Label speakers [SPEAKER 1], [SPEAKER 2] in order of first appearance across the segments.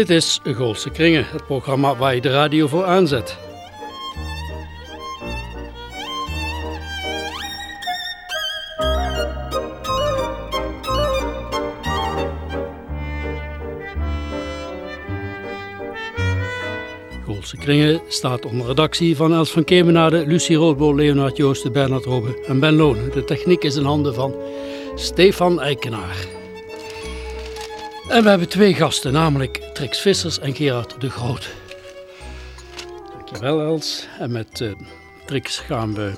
[SPEAKER 1] Dit is Goolse Kringen, het programma waar je de radio voor aanzet. Goolse Kringen staat onder redactie van Els van Kemenade, Lucie Roodbol, Leonard Joosten, Bernard Robbe en Ben Loon. De techniek is in handen van Stefan Eikenaar. En we hebben twee gasten, namelijk Trix Vissers en Gerard de Groot. Dankjewel Els. En met uh, Trix gaan we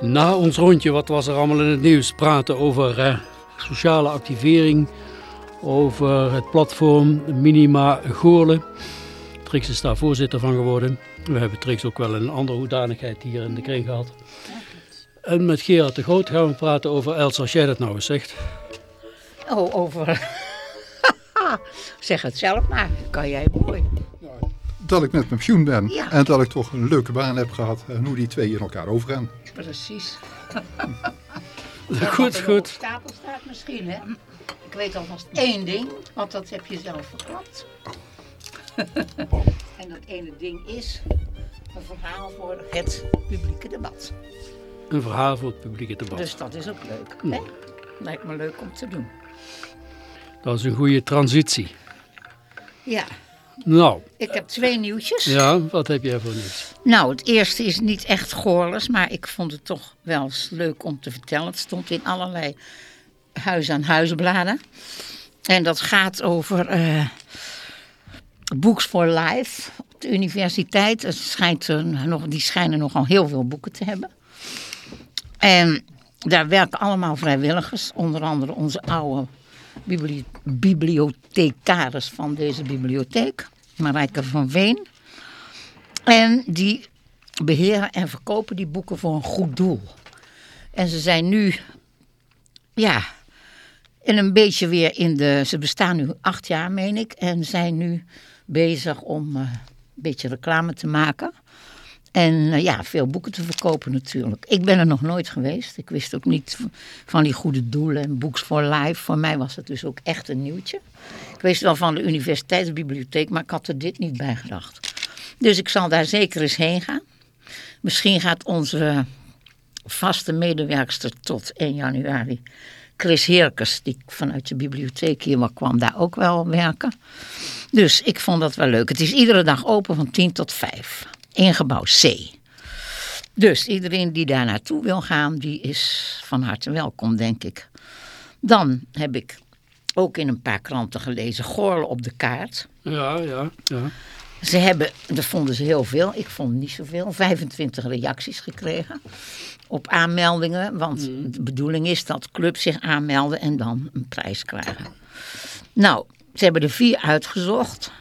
[SPEAKER 1] na ons rondje, wat was er allemaal in het nieuws, praten over uh, sociale activering, over het platform Minima Goorlen. Trix is daar voorzitter van geworden. We hebben Trix ook wel een andere hoedanigheid hier in de kring gehad. En met Gerard de Groot gaan we praten over Els, als jij dat nou eens zegt.
[SPEAKER 2] Oh, over... zeg het zelf maar, kan jij mooi.
[SPEAKER 3] Dat ik met mijn pensioen ben
[SPEAKER 2] Ja.
[SPEAKER 3] en dat ik toch een leuke baan heb gehad en hoe die twee in elkaar overgaan.
[SPEAKER 2] Precies.
[SPEAKER 1] Goed,
[SPEAKER 2] er op
[SPEAKER 1] goed.
[SPEAKER 2] stapel staat misschien, hè? Ik weet alvast één ding, want dat heb je zelf verklapt. en dat ene ding is een verhaal voor het publieke debat.
[SPEAKER 1] Een verhaal voor het publieke debat.
[SPEAKER 2] Dus dat is ook leuk. Hè? Lijkt me leuk om te doen.
[SPEAKER 1] Dat is een goede transitie.
[SPEAKER 2] Ja,
[SPEAKER 1] Nou,
[SPEAKER 2] ik heb twee nieuwtjes.
[SPEAKER 1] ja, wat heb jij voor nieuws?
[SPEAKER 2] Nou, het eerste is niet echt goorles, maar ik vond het toch wel eens leuk om te vertellen. Het stond in allerlei huis-aan-huisbladen. En dat gaat over eh Books for Life op de universiteit. Het schijnt, er nog, die schijnen nogal heel veel boeken te hebben. En daar werken allemaal vrijwilligers. Onder andere onze oude bibli- bibliothecaris van deze bibliotheek, Marijke van Veen. En die beheren en verkopen die boeken voor een goed doel. En ze zijn nu, ja, in een beetje weer in de. Ze bestaan nu acht jaar, meen ik. En zijn nu bezig om eh, een beetje reclame te maken. En eh, ja, veel boeken te verkopen natuurlijk. Ik ben er nog nooit geweest. Ik wist ook niet van die goede doelen en Books for Life. Voor mij was het dus ook echt een nieuwtje. Ik wist wel van de universiteitsbibliotheek, maar ik had er dit niet bij gedacht. Dus ik zal daar zeker eens heen gaan. Misschien gaat onze vaste medewerkster tot 1 januari, Chris Heerkes, die vanuit de bibliotheek hier wel kwam, daar ook wel werken. Dus ik vond dat wel leuk. Het is iedere dag open van 10 tot 5. In gebouw C. Dus iedereen die daar naartoe wil gaan, die is van harte welkom, denk ik. Dan heb ik ook in een paar kranten gelezen Goorlen op de kaart.
[SPEAKER 1] Ja, ja, ja.
[SPEAKER 2] Ze hebben, dat vonden ze heel veel, ik vond niet zoveel, 25 reacties gekregen op aanmeldingen. Want de bedoeling is dat clubs zich aanmelden en dan een prijs krijgen. Nou, ze hebben er vier uitgezocht.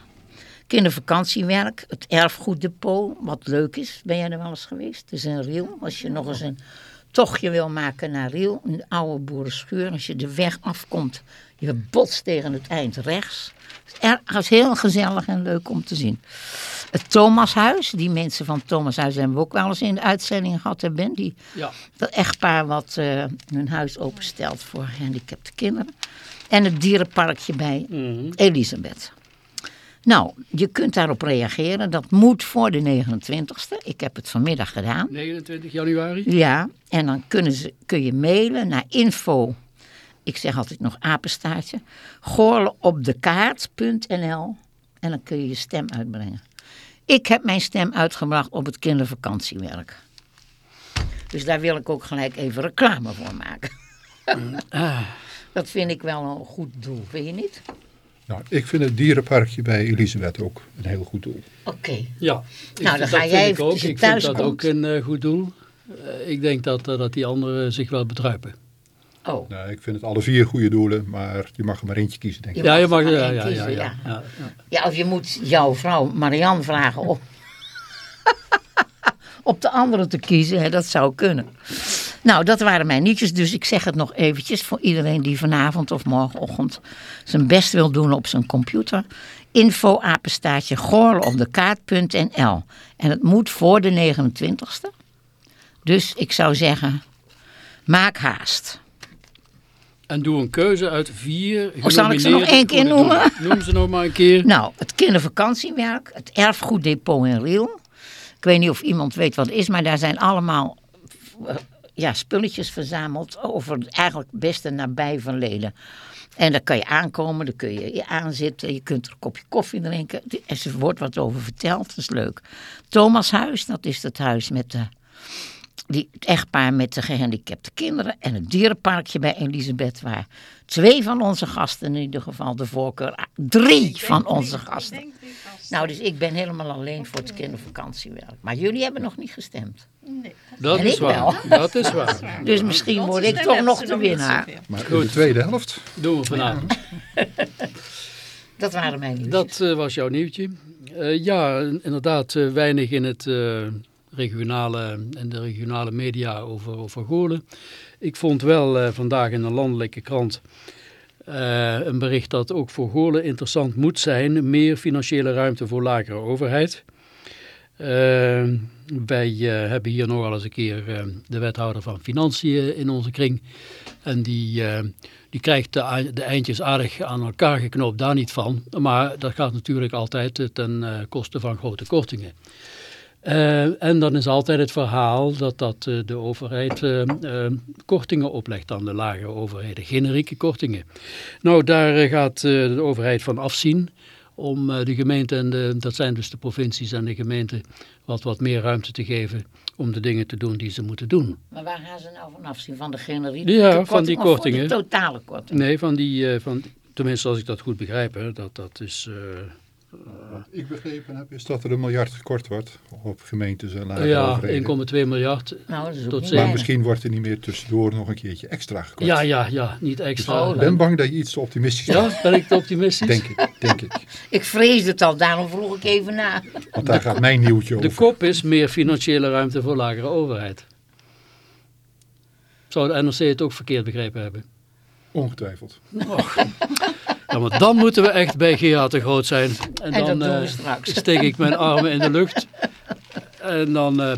[SPEAKER 2] Kindervakantiewerk, het erfgoeddepot, wat leuk is. Ben jij er wel eens geweest? Het is een Riel, als je nog eens een tochtje wil maken naar Riel. Een oude boerenschuur, als je de weg afkomt, je botst tegen het eind rechts. Het is heel gezellig en leuk om te zien. Het Thomashuis, die mensen van Thomashuis hebben we ook wel eens in de uitzending gehad, hè Ben? Die,
[SPEAKER 1] ja.
[SPEAKER 2] dat echtpaar wat eh, hun huis openstelt voor gehandicapte kinderen. En het dierenparkje bij
[SPEAKER 1] Mhm.
[SPEAKER 2] Elisabeth. Nou, je kunt daarop reageren. Dat moet voor de 29ste. Ik heb het vanmiddag gedaan.
[SPEAKER 1] 29 januari?
[SPEAKER 2] Ja, en dan kunnen ze, kun je mailen naar info. Ik zeg altijd nog apenstaartje. Goorlenopdekaart.nl En dan kun je je stem uitbrengen. Ik heb mijn stem uitgebracht op het kindervakantiewerk. Dus daar wil ik ook gelijk even reclame voor maken.
[SPEAKER 1] Ah,
[SPEAKER 2] Dat vind ik wel een goed doel, vind je niet?
[SPEAKER 3] Nou, ik vind het dierenparkje bij Elisabeth ook een heel goed doel.
[SPEAKER 2] Oké.
[SPEAKER 1] ja. Ik
[SPEAKER 2] Nou, dan
[SPEAKER 1] vind-
[SPEAKER 2] ga
[SPEAKER 1] dat
[SPEAKER 2] jij
[SPEAKER 1] ik ook. Ik vind dat
[SPEAKER 2] komt.
[SPEAKER 1] ook een eh, goed doel. Eh, ik denk dat, eh, dat die anderen zich wel bedruipen.
[SPEAKER 2] Oh,
[SPEAKER 3] Nou, ik vind het alle vier goede doelen, maar je mag er maar eentje kiezen, denk ik.
[SPEAKER 2] Je
[SPEAKER 1] Ja, je
[SPEAKER 2] mag er
[SPEAKER 1] Ja, ja, ja,
[SPEAKER 2] kiezen,
[SPEAKER 1] ja,
[SPEAKER 2] ja.
[SPEAKER 1] ja, ja.
[SPEAKER 2] Ja, of je moet jouw vrouw Marianne vragen om op de andere te kiezen. Hè, dat zou kunnen. Nou, dat waren mijn nietjes. Dus ik zeg het nog eventjes voor iedereen die vanavond of morgenochtend zijn best wil doen op zijn computer. Info apenstaartje goorlenopdekaart.nl En het moet voor de 29ste. Dus ik zou zeggen, maak haast.
[SPEAKER 1] En doe een keuze uit vier
[SPEAKER 2] Of zal ik ze nog één keer noemen?
[SPEAKER 1] Noem ze nog maar een keer.
[SPEAKER 2] Nou, het kindervakantiewerk, het erfgoeddepot in Riel. Ik weet niet of iemand weet wat het is, maar daar zijn allemaal eh, ja, spulletjes verzameld over het eigenlijk beste nabij verleden. En daar kan je aankomen, daar kun je aanzitten, je kunt er een kopje koffie drinken. Er wordt wat over verteld, dat is leuk. Thomashuis, dat is het huis met de, die, het echtpaar met de gehandicapte kinderen. En het dierenparkje bij Elisabeth, waar twee van onze gasten in ieder geval de voorkeur... Drie van onze gasten. Nou, dus ik ben helemaal alleen voor het kindervakantiewerk. Maar jullie hebben nog niet gestemd.
[SPEAKER 1] Dat
[SPEAKER 2] En
[SPEAKER 1] is waar. Dat is waar.
[SPEAKER 2] Dus misschien word ik toch nog de winnaar.
[SPEAKER 3] Maar in de tweede helft,
[SPEAKER 1] Doen we vanavond.
[SPEAKER 2] Dat waren mijn nieuws.
[SPEAKER 1] Dat eh, was jouw nieuwtje. Eh, ja, inderdaad, eh, weinig in het eh, regionale en de regionale media over, over Goorlen. Ik vond wel eh, vandaag in een landelijke krant eh, een bericht dat ook voor Goorlen interessant moet zijn. Meer financiële ruimte voor lagere overheid. Eh, wij eh, hebben hier nogal eens een keer de wethouder van Financiën in onze kring. En die, die krijgt de, de eindjes aardig aan elkaar geknoopt, daar niet van. Maar dat gaat natuurlijk altijd ten koste van grote kortingen. Eh, en dan is altijd het verhaal dat, dat eh, de overheid eh, kortingen oplegt aan de lage overheden, generieke kortingen. Nou, daar gaat de overheid van afzien om de gemeente en de, dat zijn dus de provincies en de gemeenten, wat, wat meer ruimte te geven om de dingen te doen die ze moeten doen.
[SPEAKER 2] Maar waar gaan ze nou van afzien? Van de generieke
[SPEAKER 1] Ja,
[SPEAKER 2] korting
[SPEAKER 1] van die kortingen.
[SPEAKER 2] de totale korting?
[SPEAKER 1] Nee, van die, van, tenminste als ik dat goed begrijp, hè, dat, dat is... eh,
[SPEAKER 3] wat ik begrepen heb, is dat er een miljard gekort wordt op gemeentes en lage
[SPEAKER 1] ja,
[SPEAKER 3] overheden.
[SPEAKER 1] 1,2 miljard.
[SPEAKER 2] Nou,
[SPEAKER 1] Tot.
[SPEAKER 3] Maar
[SPEAKER 2] weinig.
[SPEAKER 3] misschien wordt er niet meer tussendoor nog een keertje extra gekort.
[SPEAKER 1] Ja, ja, ja, niet extra.
[SPEAKER 2] Oh,
[SPEAKER 3] Ik ben bang dat je iets te optimistisch bent.
[SPEAKER 1] Ja, ben ik te optimistisch?
[SPEAKER 3] Denk ik, denk ik.
[SPEAKER 2] Ik vrees het al, daarom vroeg ik even na.
[SPEAKER 3] Want daar gaat mijn nieuwtje
[SPEAKER 1] De
[SPEAKER 3] over.
[SPEAKER 1] kop is meer financiële ruimte voor lagere overheid. Zou de NRC het ook verkeerd begrepen hebben?
[SPEAKER 3] Ongetwijfeld.
[SPEAKER 1] Ja, maar dan moeten we echt bij Gerard de Groot zijn. En,
[SPEAKER 2] En
[SPEAKER 1] dan eh,
[SPEAKER 2] straks.
[SPEAKER 1] steek ik mijn armen in de lucht. En dan eh,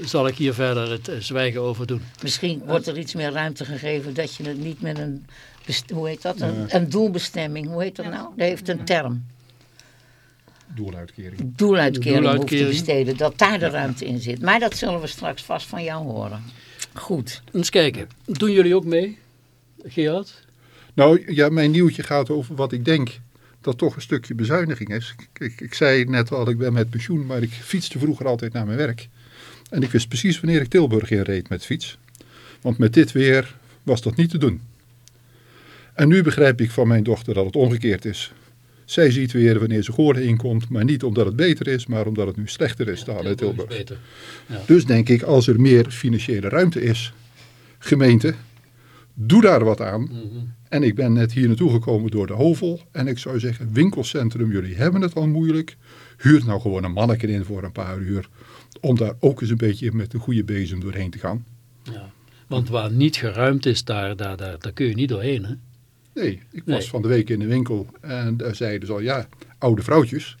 [SPEAKER 1] zal ik hier verder het eh, zwijgen over doen.
[SPEAKER 2] Misschien wordt er iets meer ruimte gegeven dat je het niet met een, hoe heet dat, een, een doelbestemming, hoe heet dat nou? Dat heeft een term.
[SPEAKER 3] Doeluitkering.
[SPEAKER 2] Doeluitkering, hoeft te
[SPEAKER 1] Doeluitkering.
[SPEAKER 2] besteden, dat daar de ruimte in zit. Maar dat zullen we straks vast van jou horen. Goed.
[SPEAKER 1] Eens kijken. Doen jullie ook mee, Gerard?
[SPEAKER 3] Nou ja, mijn nieuwtje gaat over wat ik denk dat toch een stukje bezuiniging is. Ik, ik zei net al, ik ben met pensioen, maar ik fietste vroeger altijd naar mijn werk. En ik wist precies wanneer ik Tilburg inreed met fiets. Want met dit weer was dat niet te doen. En nu begrijp ik van mijn dochter dat het omgekeerd is. Zij ziet weer wanneer ze Goorlen inkomt, maar niet omdat het beter is, maar omdat het nu slechter is daar in Tilburg.
[SPEAKER 1] is beter.
[SPEAKER 3] Dus denk ik, als er meer financiële ruimte is, gemeente, doe daar wat aan. En ik ben net hier naartoe gekomen door de Hovel. En ik zou zeggen, winkelcentrum, jullie hebben het al moeilijk. Huur nou gewoon een manneke in voor een paar uur. Om daar ook eens een beetje met een goede bezem doorheen te gaan.
[SPEAKER 1] Ja. Want waar niet geruimd is, daar, daar, daar, daar kun je niet doorheen. Hè?
[SPEAKER 3] Nee, ik was
[SPEAKER 1] Nee.
[SPEAKER 3] van de week in de winkel en daar zeiden ze al, ja, oude vrouwtjes.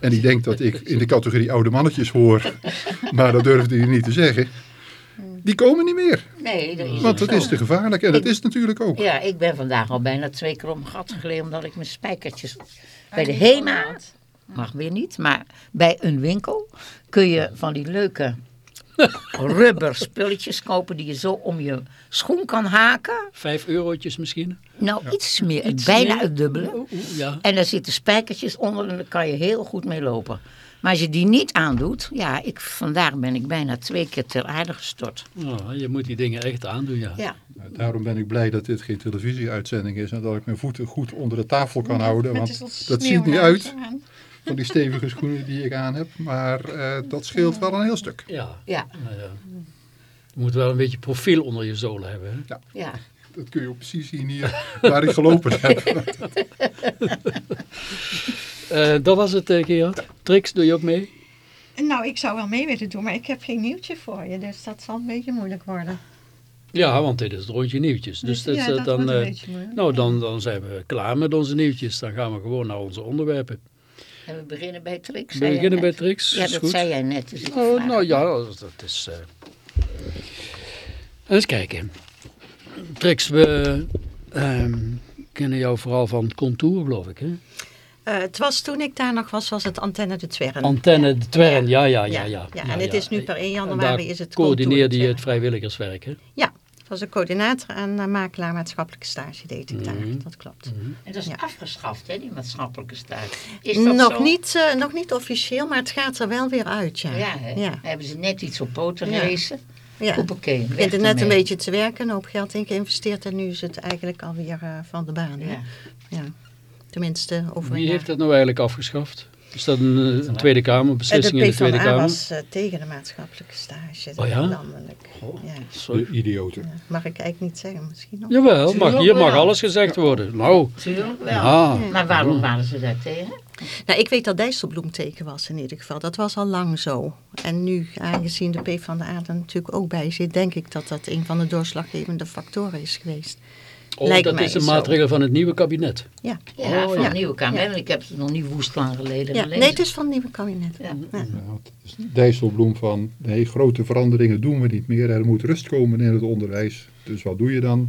[SPEAKER 3] En ik denk dat ik in de categorie oude mannetjes hoor. Maar dat durfde je niet te zeggen. Die komen niet meer.
[SPEAKER 2] Nee, dat is
[SPEAKER 3] Want dat
[SPEAKER 2] zo.
[SPEAKER 3] is te gevaarlijk. En dat is natuurlijk ook.
[SPEAKER 2] Ja, ik ben vandaag al bijna twee keer mijn gat gelegen omdat ik mijn spijkertjes bij de HEMA, mag weer niet, maar bij een winkel kun je van die leuke rubber spulletjes kopen die je zo om je schoen kan haken.
[SPEAKER 1] Vijf eurotjes misschien?
[SPEAKER 2] Nou, iets meer,
[SPEAKER 1] Iets
[SPEAKER 2] bijna
[SPEAKER 1] meer?
[SPEAKER 2] het dubbele.
[SPEAKER 1] Ja.
[SPEAKER 2] En daar zitten spijkertjes onder en daar kan je heel goed mee lopen. Maar als je die niet aandoet, ja, ik, vandaag ben ik bijna twee keer ter aarde gestort.
[SPEAKER 1] Oh, je moet die dingen echt aandoen, ja.
[SPEAKER 2] Ja,
[SPEAKER 3] Nou, Daarom ben ik blij dat dit geen televisieuitzending is. En dat ik mijn voeten goed onder de tafel kan houden. Want dat ziet niet uit van die stevige schoenen die ik aan heb. Maar eh, dat scheelt wel een heel stuk.
[SPEAKER 1] Ja.
[SPEAKER 2] ja,
[SPEAKER 1] Nou ja. Je moet wel een beetje profiel onder je zolen hebben. Hè?
[SPEAKER 2] ja.
[SPEAKER 3] Dat kun je ook precies zien hier waar ik gelopen heb.
[SPEAKER 1] Eh, dat was het, uh, Gerard. Trix, doe je ook mee?
[SPEAKER 4] Nou, ik zou wel mee willen doen, maar ik heb geen nieuwtje voor je. Dus dat zal een beetje moeilijk worden.
[SPEAKER 1] Ja, want dit is het rondje nieuwtjes. Dus, dat,
[SPEAKER 4] ja,
[SPEAKER 1] eh,
[SPEAKER 4] dat
[SPEAKER 1] dan,
[SPEAKER 4] wordt een
[SPEAKER 1] eh,
[SPEAKER 4] beetje moeilijk.
[SPEAKER 1] nou, dan, dan zijn we klaar met onze nieuwtjes. Dan gaan we gewoon naar onze onderwerpen.
[SPEAKER 2] En we beginnen bij Trix.
[SPEAKER 1] We beginnen bij. Trix.
[SPEAKER 2] Ja, dat
[SPEAKER 1] goed.
[SPEAKER 2] zei jij net. Dus
[SPEAKER 1] Oh, nou ja, dat is... eh, Eens kijken. Trix, we ehm, kennen jou vooral van Contour, geloof ik, hè?
[SPEAKER 4] Eh, het was toen ik daar nog was, was het Antenne de Twerren.
[SPEAKER 1] Antenne de Twern, ja, ja, ja.
[SPEAKER 4] Ja,
[SPEAKER 1] ja,
[SPEAKER 4] ja, en het is nu per 1 januari is het
[SPEAKER 1] coördineerde je het vrijwilligerswerk, hè?
[SPEAKER 4] Ja, ik was een coördinator en uh, makelaar maatschappelijke stage deed ik daar.
[SPEAKER 1] Mhm.
[SPEAKER 4] Dat klopt.
[SPEAKER 2] En dat is
[SPEAKER 4] Ja.
[SPEAKER 2] afgeschaft, hè, die maatschappelijke stage. Is dat
[SPEAKER 4] Nog
[SPEAKER 2] zo?
[SPEAKER 4] niet, eh, nog niet officieel, maar het gaat er wel weer uit, ja.
[SPEAKER 2] Ja, hè?
[SPEAKER 4] Ja.
[SPEAKER 2] hebben ze net iets op poten
[SPEAKER 4] Ja.
[SPEAKER 2] geracen.
[SPEAKER 4] ja.
[SPEAKER 2] Hoppakee,
[SPEAKER 4] Ik vind het net een beetje te werken, een hoop geld in geïnvesteerd en nu is het eigenlijk alweer uh, van de baan. hè.
[SPEAKER 2] Ja.
[SPEAKER 4] Ja. Tenminste, over een
[SPEAKER 1] Wie
[SPEAKER 4] jaar.
[SPEAKER 1] heeft dat nou eigenlijk afgeschaft? Is dat een, eh, een Tweede Kamer, beslissing
[SPEAKER 4] de
[SPEAKER 1] in de Tweede Kamer?
[SPEAKER 4] was eh, tegen de maatschappelijke stage,
[SPEAKER 1] Oh ja?
[SPEAKER 4] landelijk.
[SPEAKER 1] Oh.
[SPEAKER 4] Ja.
[SPEAKER 1] Sorry.
[SPEAKER 3] De idioten.
[SPEAKER 4] Ja. Mag ik eigenlijk niet zeggen, misschien nog.
[SPEAKER 1] Jawel, mag, hier mag alles gezegd worden. Nou,
[SPEAKER 2] Tuurlijk wel.
[SPEAKER 1] ja.
[SPEAKER 2] Maar waarom waren ze daar tegen?
[SPEAKER 4] Nou, ik weet dat Dijsselbloem teken was in ieder geval. Dat was al lang zo. En nu, aangezien de PvdA er natuurlijk ook bij zit, denk ik dat dat een van de doorslaggevende factoren is geweest.
[SPEAKER 1] Oh,
[SPEAKER 4] Lijkt
[SPEAKER 1] dat
[SPEAKER 4] mij
[SPEAKER 1] is een
[SPEAKER 4] zo.
[SPEAKER 1] maatregel van het nieuwe kabinet.
[SPEAKER 4] Ja.
[SPEAKER 2] Ja,
[SPEAKER 1] Oh,
[SPEAKER 2] van
[SPEAKER 1] ja.
[SPEAKER 2] Nieuwe.
[SPEAKER 4] Ja.
[SPEAKER 2] En ik heb het nog niet woest lang geleden
[SPEAKER 4] ja.
[SPEAKER 2] gelezen.
[SPEAKER 4] Nee, het is van het nieuwe kabinet.
[SPEAKER 2] Ja.
[SPEAKER 3] Het Dijsselbloem van, nee, grote veranderingen doen we niet meer. Er moet rust komen in het onderwijs. Dus wat doe je dan?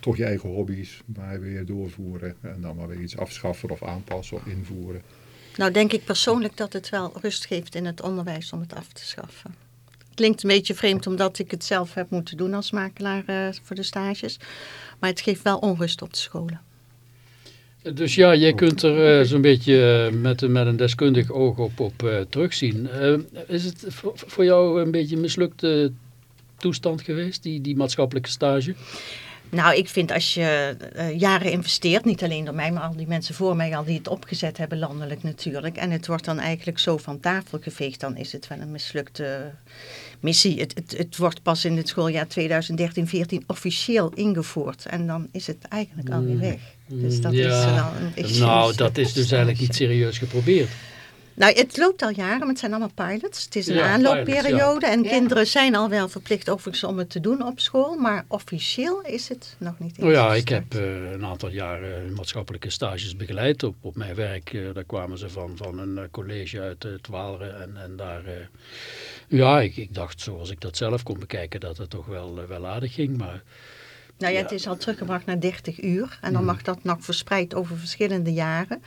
[SPEAKER 3] Toch je eigen hobby's maar weer doorvoeren. En dan maar weer iets afschaffen of aanpassen of invoeren.
[SPEAKER 4] Nou, denk ik persoonlijk dat het wel rust geeft in het onderwijs om het af te schaffen. Klinkt een beetje vreemd omdat ik het zelf heb moeten doen als makelaar eh, voor de stages. Maar het geeft wel onrust op de scholen.
[SPEAKER 1] Dus ja, jij kunt er eh, zo'n beetje eh, met, met een deskundig oog op, op eh, terugzien. Is het voor, voor jou een beetje een mislukte toestand geweest, die, die maatschappelijke stage?
[SPEAKER 4] Nou, ik vind als je jaren investeert, niet alleen door mij, maar al die mensen voor mij al die het opgezet hebben, landelijk natuurlijk. En het wordt dan eigenlijk zo van tafel geveegd, dan is het wel een mislukte missie. Het, het, het wordt pas in het schooljaar 2013-14 officieel ingevoerd. En dan is het eigenlijk alweer weg. Dus dat
[SPEAKER 1] Mm, Ja.
[SPEAKER 4] is wel een
[SPEAKER 1] Nou, dat is dus eigenlijk niet serieus geprobeerd.
[SPEAKER 4] Nou, het loopt al jaren, maar het zijn allemaal pilots. Het is een
[SPEAKER 1] Ja,
[SPEAKER 4] aanloopperiode en
[SPEAKER 2] Ja.
[SPEAKER 4] kinderen zijn al wel verplicht overigens om het te doen op school. Maar officieel is het nog niet
[SPEAKER 1] Nou ja, ik heb eh, een aantal jaren maatschappelijke stages begeleid op, op mijn werk. eh, daar kwamen ze van, van een eh, college uit uh, Twaaleren en, en daar... eh, ja, ik, ik dacht zoals ik dat zelf kon bekijken dat het toch wel, eh, wel aardig ging, maar...
[SPEAKER 4] Nou ja,
[SPEAKER 1] Ja.
[SPEAKER 4] het is al teruggebracht naar 30 uur. En dan mag dat nog verspreid over verschillende jaren.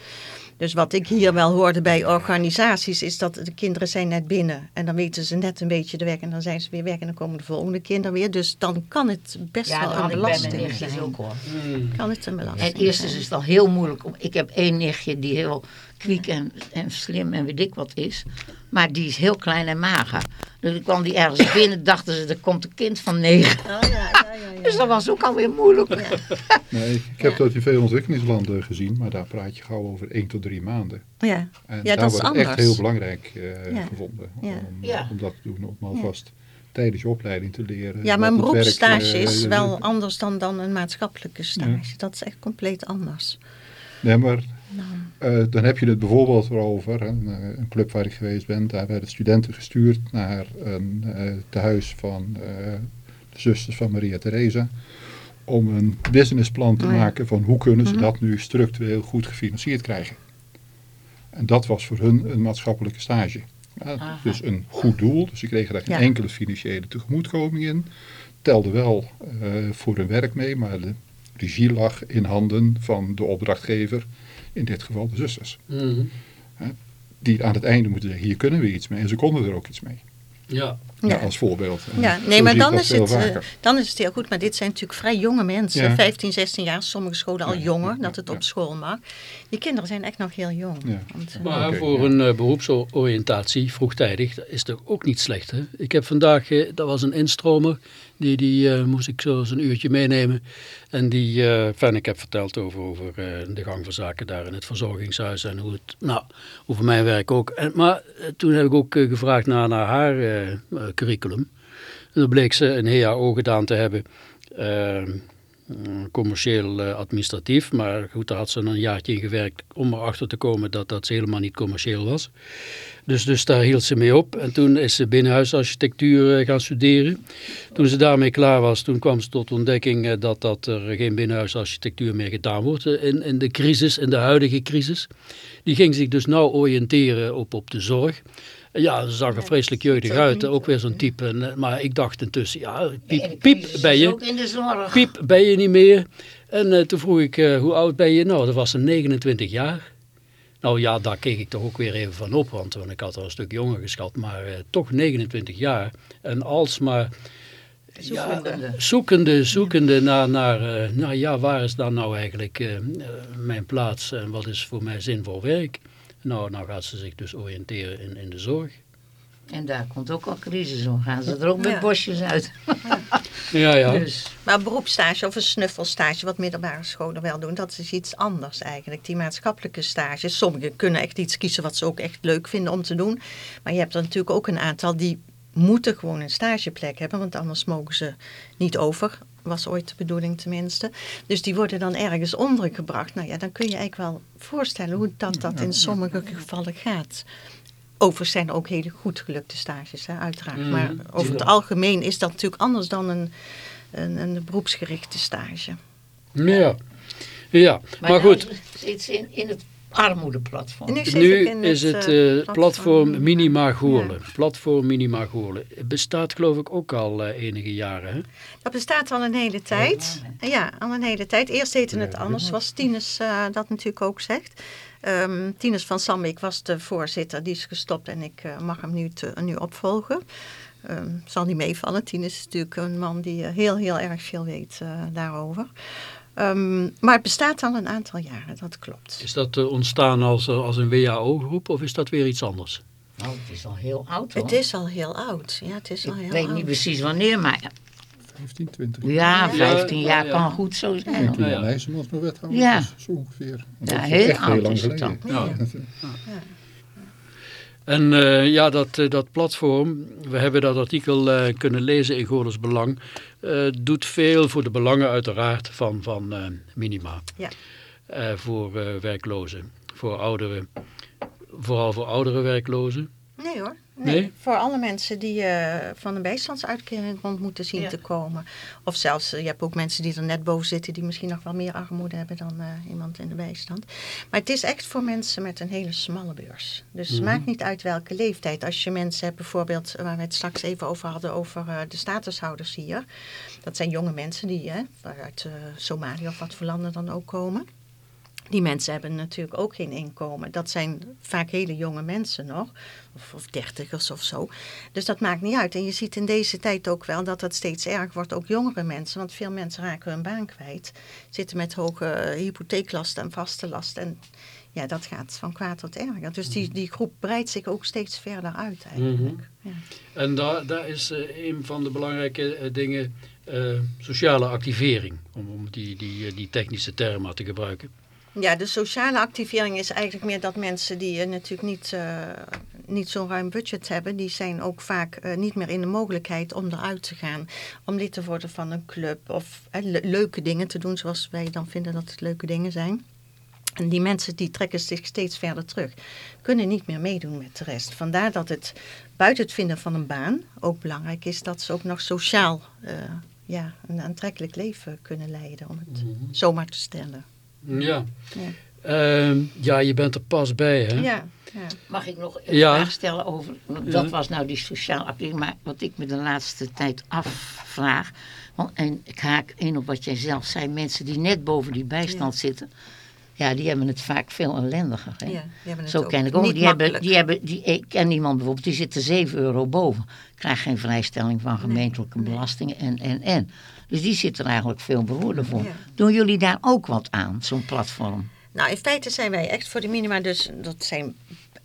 [SPEAKER 4] Dus wat ik hier wel hoorde bij organisaties is dat de kinderen zijn net binnen. En dan weten ze net een beetje de weg en dan zijn ze weer weg en dan komen de volgende kinderen weer. Dus dan kan het best
[SPEAKER 2] Ja,
[SPEAKER 4] wel een belasting zijn.
[SPEAKER 2] ook hoor.
[SPEAKER 4] Kan het een belasting
[SPEAKER 2] En eerst is het al heel moeilijk. Om, ik heb één nichtje die heel kwiek en, en slim en weet ik wat is. Maar die is heel klein en mager. Dus dan kwam die ergens binnen, dachten ze, er komt een kind van negen.
[SPEAKER 4] Oh, ja, ja, ja, ja.
[SPEAKER 2] Dus dat was ook alweer moeilijk.
[SPEAKER 3] Nee, ik heb dat in veel ontwikkelingslanden gezien, maar daar praat je gauw over 1 tot 3 maanden.
[SPEAKER 4] Ja,
[SPEAKER 3] En
[SPEAKER 4] Ja,
[SPEAKER 3] daar
[SPEAKER 4] dat is
[SPEAKER 3] wordt het echt
[SPEAKER 4] anders.
[SPEAKER 3] heel belangrijk eh,
[SPEAKER 4] Ja.
[SPEAKER 3] gevonden
[SPEAKER 4] Ja.
[SPEAKER 3] Om,
[SPEAKER 2] Ja.
[SPEAKER 3] om dat te doen, om alvast tijdens je opleiding te leren.
[SPEAKER 4] ja maar een
[SPEAKER 3] werk,
[SPEAKER 4] beroepsstage
[SPEAKER 3] eh,
[SPEAKER 4] is
[SPEAKER 3] eh,
[SPEAKER 4] wel anders dan, dan een maatschappelijke stage. Dat is echt compleet anders.
[SPEAKER 3] Nee, maar
[SPEAKER 4] Nou,
[SPEAKER 3] eh, dan heb je het bijvoorbeeld erover, een, eh, een club waar ik geweest ben, daar werden studenten gestuurd naar een eh tehuis van de zusters van Maria Theresa. Om een businessplan te
[SPEAKER 4] Oh ja.
[SPEAKER 3] maken van hoe kunnen ze
[SPEAKER 4] Mhm.
[SPEAKER 3] dat nu structureel goed gefinancierd krijgen. En dat was voor hun een maatschappelijke stage. Ja, dus een goed doel, dus ze kregen daar geen
[SPEAKER 4] Ja.
[SPEAKER 3] enkele financiële tegemoetkoming in. Telde wel voor hun werk mee, maar de regie lag in handen van de opdrachtgever, in dit geval de zusters.
[SPEAKER 1] Mhm.
[SPEAKER 3] Die aan het einde moeten zeggen, hier kunnen we iets mee. En ze konden er ook iets mee.
[SPEAKER 1] Ja,
[SPEAKER 3] Ja. Als voorbeeld.
[SPEAKER 4] Ja,
[SPEAKER 3] zo
[SPEAKER 4] nee, maar dan is, het, eh, dan is het heel goed. Maar dit zijn natuurlijk vrij jonge mensen.
[SPEAKER 3] Ja.
[SPEAKER 4] 15, 16 jaar, sommige scholen al
[SPEAKER 3] Ja,
[SPEAKER 4] jonger,
[SPEAKER 3] ja,
[SPEAKER 4] dat het
[SPEAKER 3] ja.
[SPEAKER 4] op school mag. Die kinderen zijn echt nog heel jong.
[SPEAKER 3] Ja.
[SPEAKER 4] Want, eh,
[SPEAKER 1] Maar voor
[SPEAKER 3] ja.
[SPEAKER 1] een eh, beroepsoriëntatie vroegtijdig dat is toch ook niet slecht. Hè? Ik heb vandaag, dat was een instromer, die, die eh, moest ik zo een uurtje meenemen. En die, eh fijn, ik heb verteld over, over eh, de gang van zaken daar in het verzorgingshuis en hoe het, nou, over mijn werk ook. En, maar toen heb ik ook gevraagd naar, haar curriculum. En dan bleek ze een HAO gedaan te hebben. Eh, Mm, commercieel eh, administratief. Maar goed, daar had ze een jaartje in gewerkt om erachter te komen dat dat helemaal niet commercieel was. Dus, dus daar hield ze mee op. En toen is ze binnenhuisarchitectuur eh, gaan studeren. Toen ze daarmee klaar was, toen kwam ze tot ontdekking dat, dat er geen binnenhuisarchitectuur meer gedaan wordt in, in de crisis, in de huidige crisis. Die ging zich dus nou oriënteren op, op de zorg. Ja, ze zag er vreselijk jeugdig uit, ook weer zo'n type. Eh, Maar ik dacht intussen, ja, piep, piep ben je. Piep ben je niet meer. En eh, toen vroeg ik, eh, hoe oud ben je? Nou, dat was ze 29 jaar. Nou ja, daar keek ik toch ook weer even van op, want, want ik had er een stuk jonger geschat, maar eh, toch 29 jaar. En alsmaar
[SPEAKER 4] Zoekende.
[SPEAKER 1] zoekende, zoekende naar, naar, nou ja, waar is dan nou eigenlijk mijn plaats en wat is voor mij zinvol werk? Nou, nou gaat ze zich dus oriënteren in, in de zorg.
[SPEAKER 2] En daar komt ook al crisis om. Gaan ze er ook met
[SPEAKER 4] Ja.
[SPEAKER 2] bosjes uit.
[SPEAKER 1] Ja, ja.
[SPEAKER 2] Dus,
[SPEAKER 4] Maar een beroepsstage of een snuffelstage, wat middelbare scholen wel doen, dat is iets anders eigenlijk. Die maatschappelijke stages, sommigen kunnen echt iets kiezen wat ze ook echt leuk vinden om te doen. Maar je hebt er natuurlijk ook een aantal die moeten gewoon een stageplek hebben, want anders mogen ze niet over. Was ooit de bedoeling tenminste. Dus die worden dan ergens ondergebracht. Nou ja, dan kun je eigenlijk wel voorstellen hoe dat, dat in sommige gevallen gaat. Overigens zijn er ook hele goed gelukte stages, hè, uiteraard.
[SPEAKER 1] Mhm.
[SPEAKER 4] Maar over het algemeen is dat natuurlijk anders dan een, een, een beroepsgerichte stage.
[SPEAKER 1] Ja, ja. maar,
[SPEAKER 2] nou
[SPEAKER 1] goed.
[SPEAKER 2] Ze in, in het armoedeplatform.
[SPEAKER 4] Nu ik in
[SPEAKER 1] is
[SPEAKER 4] het,
[SPEAKER 1] het
[SPEAKER 4] eh,
[SPEAKER 1] eh, platform
[SPEAKER 4] Minima.
[SPEAKER 1] Goorlen. Platform Minima Goorlen. Het bestaat geloof ik ook al eh, enige jaren. Hè?
[SPEAKER 4] Dat bestaat al een hele tijd. Ja, al een hele tijd. Eerst heette het anders, zoals Tinus eh, dat natuurlijk ook zegt. Ehm Tinus van Sambeek was de voorzitter, die is gestopt en ik eh, mag hem nu, te, nu opvolgen. Ehm, zal niet meevallen. Tinus is natuurlijk een man die eh, heel, heel erg veel weet eh, daarover. Ehm, maar het bestaat al een aantal jaren, dat klopt.
[SPEAKER 1] Is dat eh, ontstaan als, eh, als een WHO-groep of is dat weer iets anders?
[SPEAKER 2] Nou, het is al heel oud hoor.
[SPEAKER 4] Het is al heel oud. Ja, het is al
[SPEAKER 2] Ik
[SPEAKER 4] heel
[SPEAKER 2] weet
[SPEAKER 4] oud.
[SPEAKER 2] niet precies wanneer, maar
[SPEAKER 3] 15, 20.
[SPEAKER 2] ja,
[SPEAKER 4] Ja.
[SPEAKER 2] 15
[SPEAKER 1] Ja,
[SPEAKER 2] jaar
[SPEAKER 1] ja.
[SPEAKER 2] kan goed zo zijn.
[SPEAKER 3] En
[SPEAKER 2] hoor.
[SPEAKER 3] toen
[SPEAKER 1] Ja,
[SPEAKER 3] Jan wethouder zo ongeveer. Want
[SPEAKER 2] Ja, heel oud
[SPEAKER 3] lang
[SPEAKER 2] is het
[SPEAKER 3] geleden.
[SPEAKER 1] En eh, ja, dat, eh, dat platform, we hebben dat artikel eh, kunnen lezen in Goorles Belang, doet veel voor de belangen uiteraard van, van Minima.
[SPEAKER 4] Ja.
[SPEAKER 1] Voor werklozen, voor ouderen, vooral voor oudere werklozen.
[SPEAKER 4] Nee hoor. Nee.
[SPEAKER 1] Nee?
[SPEAKER 4] Voor alle mensen die eh, van een bijstandsuitkering rond moeten zien
[SPEAKER 2] Ja.
[SPEAKER 4] te komen. Of zelfs, eh, je hebt ook mensen die er net boven zitten die misschien nog wel meer armoede hebben dan eh, iemand in de bijstand. Maar het is echt voor mensen met een hele smalle beurs. Dus het
[SPEAKER 1] Mhm.
[SPEAKER 4] maakt niet uit welke leeftijd. Als je mensen hebt bijvoorbeeld, waar we het straks even over hadden, over eh, de statushouders hier. Dat zijn jonge mensen die uit eh, Somalië of wat voor landen dan ook komen. Die mensen hebben natuurlijk ook geen inkomen. Dat zijn vaak hele jonge mensen nog, of, of dertigers of zo. Dus dat maakt niet uit. En je ziet in deze tijd ook wel dat het steeds erger wordt, ook jongere mensen. Want veel mensen raken hun baan kwijt, zitten met hoge hypotheeklasten en vaste lasten. En ja, dat gaat van kwaad tot erger. Dus die, die groep breidt zich ook steeds verder uit eigenlijk. Ja.
[SPEAKER 1] En daar, daar is eh, een van de belangrijke eh, dingen eh, sociale activering, om, om die, die, die technische term maar te gebruiken.
[SPEAKER 4] Ja, de sociale activering is eigenlijk meer dat mensen die natuurlijk niet, niet zo'n ruim budget hebben, die zijn ook vaak eh, niet meer in de mogelijkheid om eruit te gaan. Om lid te worden van een club of le- leuke dingen te doen zoals wij dan vinden dat het leuke dingen zijn. En die mensen die trekken zich steeds verder terug, kunnen niet meer meedoen met de rest. Vandaar dat het buiten het vinden van een baan ook belangrijk is dat ze ook nog sociaal eh, ja, een aantrekkelijk leven kunnen leiden, om het zomaar te stellen.
[SPEAKER 1] Ja.
[SPEAKER 4] Ja.
[SPEAKER 1] Ehm, ja, je bent er pas bij, hè?
[SPEAKER 4] Ja, ja.
[SPEAKER 2] Mag ik nog een
[SPEAKER 1] Ja.
[SPEAKER 2] vraag stellen over... want
[SPEAKER 1] Ja.
[SPEAKER 2] Dat was nou die sociaal activering. Maar wat ik me de laatste tijd afvraag... Want, en ik haak in op wat jij zelf zei. Mensen die net boven die bijstand zitten... Ja, die hebben het vaak veel ellendiger. Hè?
[SPEAKER 4] Ja, die hebben het
[SPEAKER 2] Zo
[SPEAKER 4] ook
[SPEAKER 2] ken ik ook.
[SPEAKER 4] niet
[SPEAKER 2] Die hebben, die hebben, die, ik ken iemand bijvoorbeeld, die zit er 7 euro boven. Krijgt geen vrijstelling van gemeentelijke belastingen en, en, en. Dus die zit er eigenlijk veel beroerder voor.
[SPEAKER 4] Ja.
[SPEAKER 2] Doen jullie daar ook wat aan, zo'n platform?
[SPEAKER 4] Nou, in feite zijn wij echt voor de minima, dus dat zijn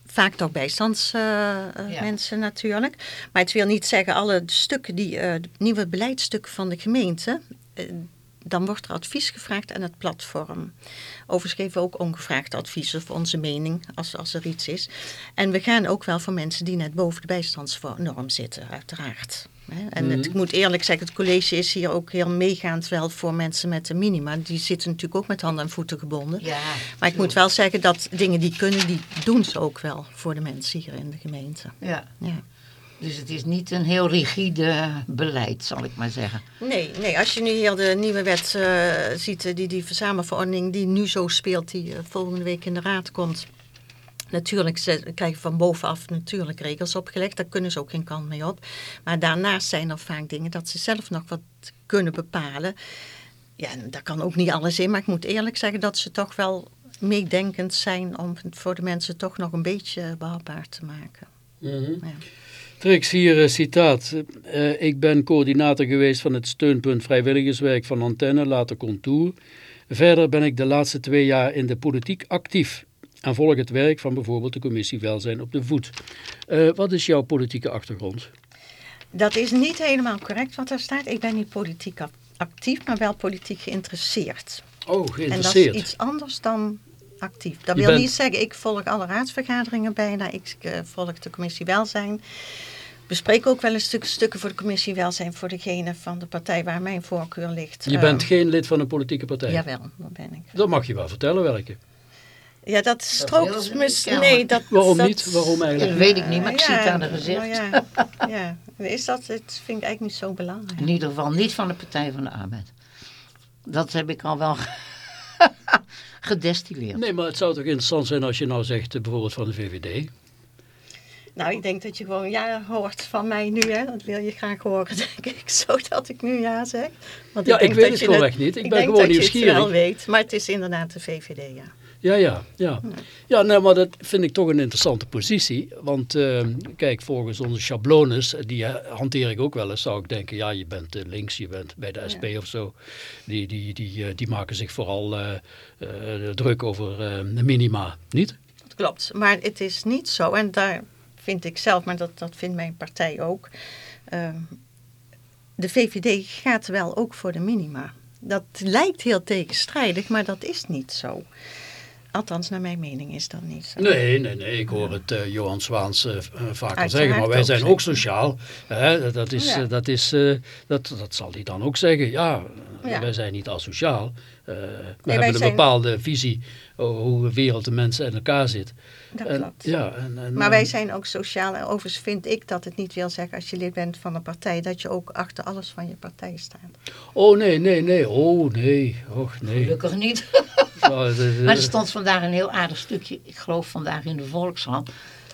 [SPEAKER 4] vaak toch bijstandsmensen
[SPEAKER 2] Ja.
[SPEAKER 4] mensen natuurlijk. Maar het wil niet zeggen, alle stukken die, eh, nieuwe beleidsstukken van de gemeente, eh, dan wordt er advies gevraagd aan het platform. Overigens geven we ook ongevraagd advies of onze mening als, als er iets is. En we gaan ook wel voor mensen die net boven de bijstandsnorm zitten, uiteraard. En het, ik moet eerlijk zeggen, het college is hier ook heel meegaand wel voor mensen met de minima. Die zitten natuurlijk ook met handen en voeten gebonden.
[SPEAKER 2] Ja,
[SPEAKER 4] Maar ik moet wel zeggen dat dingen die kunnen, die doen ze ook wel voor de mensen hier in de gemeente.
[SPEAKER 2] Ja,
[SPEAKER 4] Ja.
[SPEAKER 2] dus het is niet een heel rigide beleid, zal ik maar zeggen.
[SPEAKER 4] Nee, nee, als je nu heel de nieuwe wet eh, ziet, eh, die, die verzamelverordening die nu zo speelt, die eh, volgende week in de raad komt. Natuurlijk ze- krijgen van bovenaf natuurlijk regels opgelegd, daar kunnen ze ook geen kant mee op. Maar daarnaast zijn er vaak dingen dat ze zelf nog wat kunnen bepalen. ja, daar kan ook niet alles in, maar ik moet eerlijk zeggen dat ze toch wel meedenkend zijn om het voor de mensen toch nog een beetje behapbaar te maken. Ja.
[SPEAKER 1] Trix, hier een citaat. Eh, ik ben coördinator geweest van het steunpunt vrijwilligerswerk van Antenne, later Contour. Verder ben ik de laatste twee jaar in de politiek actief en volg het werk van bijvoorbeeld de commissie Welzijn op de Voet. Eh, wat is jouw politieke achtergrond?
[SPEAKER 4] Dat is niet helemaal correct wat er staat. Ik ben niet politiek actief, maar wel politiek geïnteresseerd.
[SPEAKER 1] Oh, geïnteresseerd.
[SPEAKER 4] En dat is iets anders dan actief. Dat wil niet zeggen, ik volg alle raadsvergaderingen bijna. Ik uh, volg de commissie Welzijn. Bespreek ook wel een stuk, stukken voor de commissie Welzijn voor degene van de partij waar mijn voorkeur ligt.
[SPEAKER 1] Je bent uh, geen lid van een politieke partij?
[SPEAKER 4] Jawel, dat ben ik.
[SPEAKER 1] Dat mag je wel vertellen welke.
[SPEAKER 4] Ja, dat strookt misschien. Nee, dat,
[SPEAKER 1] Waarom
[SPEAKER 4] dat,
[SPEAKER 1] niet? Waarom eigenlijk?
[SPEAKER 2] Dat weet ik niet, maar ik zie het aan de gezicht.
[SPEAKER 4] Nou ja, ja. Is dat, dat vind ik eigenlijk niet zo belangrijk.
[SPEAKER 2] In ieder geval niet van de Partij van de Arbeid. Dat heb ik al wel gedestilleerd.
[SPEAKER 1] Nee, maar het zou toch interessant zijn als je nou zegt eh, bijvoorbeeld van de VVD.
[SPEAKER 4] Nou, ik denk dat je gewoon ja hoort van mij nu. Hè. Dat wil je graag horen, denk ik. Zodat ik nu ja zeg.
[SPEAKER 1] Want ja, ik, ik weet het gewoon echt niet. Ik, ik ben gewoon nieuwsgierig. Ik denk
[SPEAKER 4] dat je het wel weet. Maar het is inderdaad de VVD, ja.
[SPEAKER 1] Ja, ja, ja. Ja, nou, maar dat vind ik toch een interessante positie. Want uh, kijk, volgens onze schablones, die hanteer ik ook wel eens, zou ik denken, ja, je bent uh, links, je bent bij de SP ja. of zo. Die, die, die, die maken zich vooral druk over de minima, niet?
[SPEAKER 4] Dat klopt, maar het is niet zo. En daar vind ik zelf, maar dat, dat vindt mijn partij ook. Ehm, de VVD gaat wel ook voor de minima. Dat lijkt heel tegenstrijdig, maar dat is niet zo. Althans, naar mijn mening is dat niet zo.
[SPEAKER 1] Nee, nee, nee. Ik hoor het uh, Johan Zwaans uh, vaker zeggen. Maar wij zijn ook sociaal. Hè? Dat, is, ja. dat, is, uh, dat, dat zal hij dan ook zeggen. Ja, ja. wij zijn niet asociaal. we nee, hebben een zijn... bepaalde visie hoe de wereld de mensen in elkaar zit.
[SPEAKER 4] Dat en, klopt.
[SPEAKER 1] Ja, en, en,
[SPEAKER 4] maar wij zijn ook sociaal. En overigens vind ik dat het niet wil zeggen als je lid bent van een partij... dat je ook achter alles van je partij staat.
[SPEAKER 1] Oh nee, nee, nee. Oh nee. Och nee.
[SPEAKER 2] Gelukkig niet. maar er stond vandaag een heel aardig stukje, ik geloof vandaag in de Volkshand,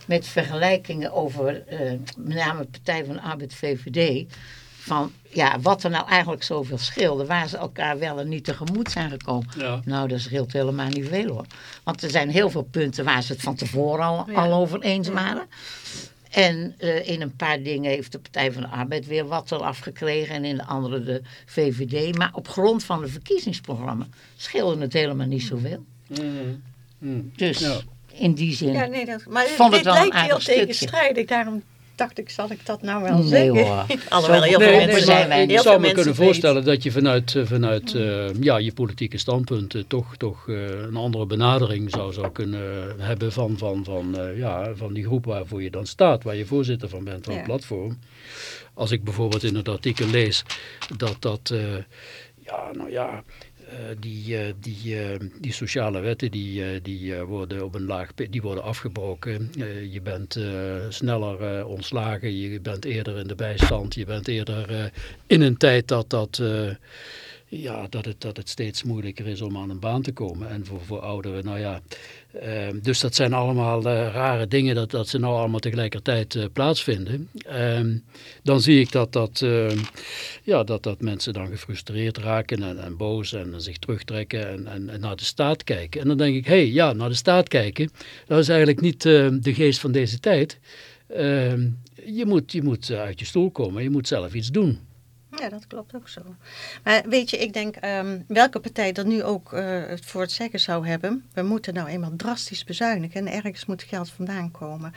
[SPEAKER 2] met vergelijkingen over uh, met name Partij van de Arbeid VVD. Van ja, wat er nou eigenlijk zoveel scheelde, waar ze elkaar wel en niet tegemoet zijn gekomen.
[SPEAKER 1] Ja.
[SPEAKER 2] Nou, dat scheelt helemaal niet veel hoor. Want er zijn heel veel punten waar ze het van tevoren al, ja. al over eens waren. En uh, in een paar dingen heeft de Partij van de Arbeid weer wat eraf gekregen. En in de andere de VVD. Maar op grond van de verkiezingsprogramma scheelde het helemaal niet zoveel.
[SPEAKER 1] Mm. Mm.
[SPEAKER 2] Dus ja. in die zin
[SPEAKER 4] ja, nee, dat, maar
[SPEAKER 2] vond
[SPEAKER 4] dit
[SPEAKER 2] het wel
[SPEAKER 4] lijkt heel tegenstrijdig. Daarom dacht ik, zal ik dat nou wel
[SPEAKER 2] nee,
[SPEAKER 4] zeggen?
[SPEAKER 2] Hoor.
[SPEAKER 4] Alhoewel heel
[SPEAKER 1] nee,
[SPEAKER 4] veel
[SPEAKER 1] nee,
[SPEAKER 4] mensen
[SPEAKER 2] zijn wij
[SPEAKER 1] ik zou me kunnen voorstellen dat je vanuit, vanuit uh, ja, je politieke standpunten toch, toch uh, een andere benadering zou, zou kunnen hebben van, van, van, uh, ja, van die groep waarvoor je dan staat, waar je voorzitter van bent van ja. het platform. Als ik bijvoorbeeld in het artikel lees dat dat, ja, nou ja, die, uh, die, uh, die sociale wetten die, die, worden op een laag, die worden afgebroken. je bent sneller ontslagen, je bent eerder in de bijstand, je bent eerder in een tijd dat, dat, ja, dat, het, dat het steeds moeilijker is om aan een baan te komen. En voor, voor ouderen, nou ja. dus dat zijn allemaal rare dingen dat, dat ze nou allemaal tegelijkertijd plaatsvinden. Ehm, dan zie ik dat dat, ja, dat, dat mensen dan gefrustreerd raken en, en boos en, zich terugtrekken en, en, naar de staat kijken. En dan denk ik, hé, hey, ja, naar de staat kijken, dat is eigenlijk niet de geest van deze tijd. Je, moet, je moet uit je stoel komen, je moet zelf iets doen.
[SPEAKER 4] Ja, dat klopt ook zo. Maar weet je, ik denk, um, welke partij dat nu ook uh, het voor het zeggen zou hebben, we moeten nou eenmaal drastisch bezuinigen en ergens moet geld vandaan komen.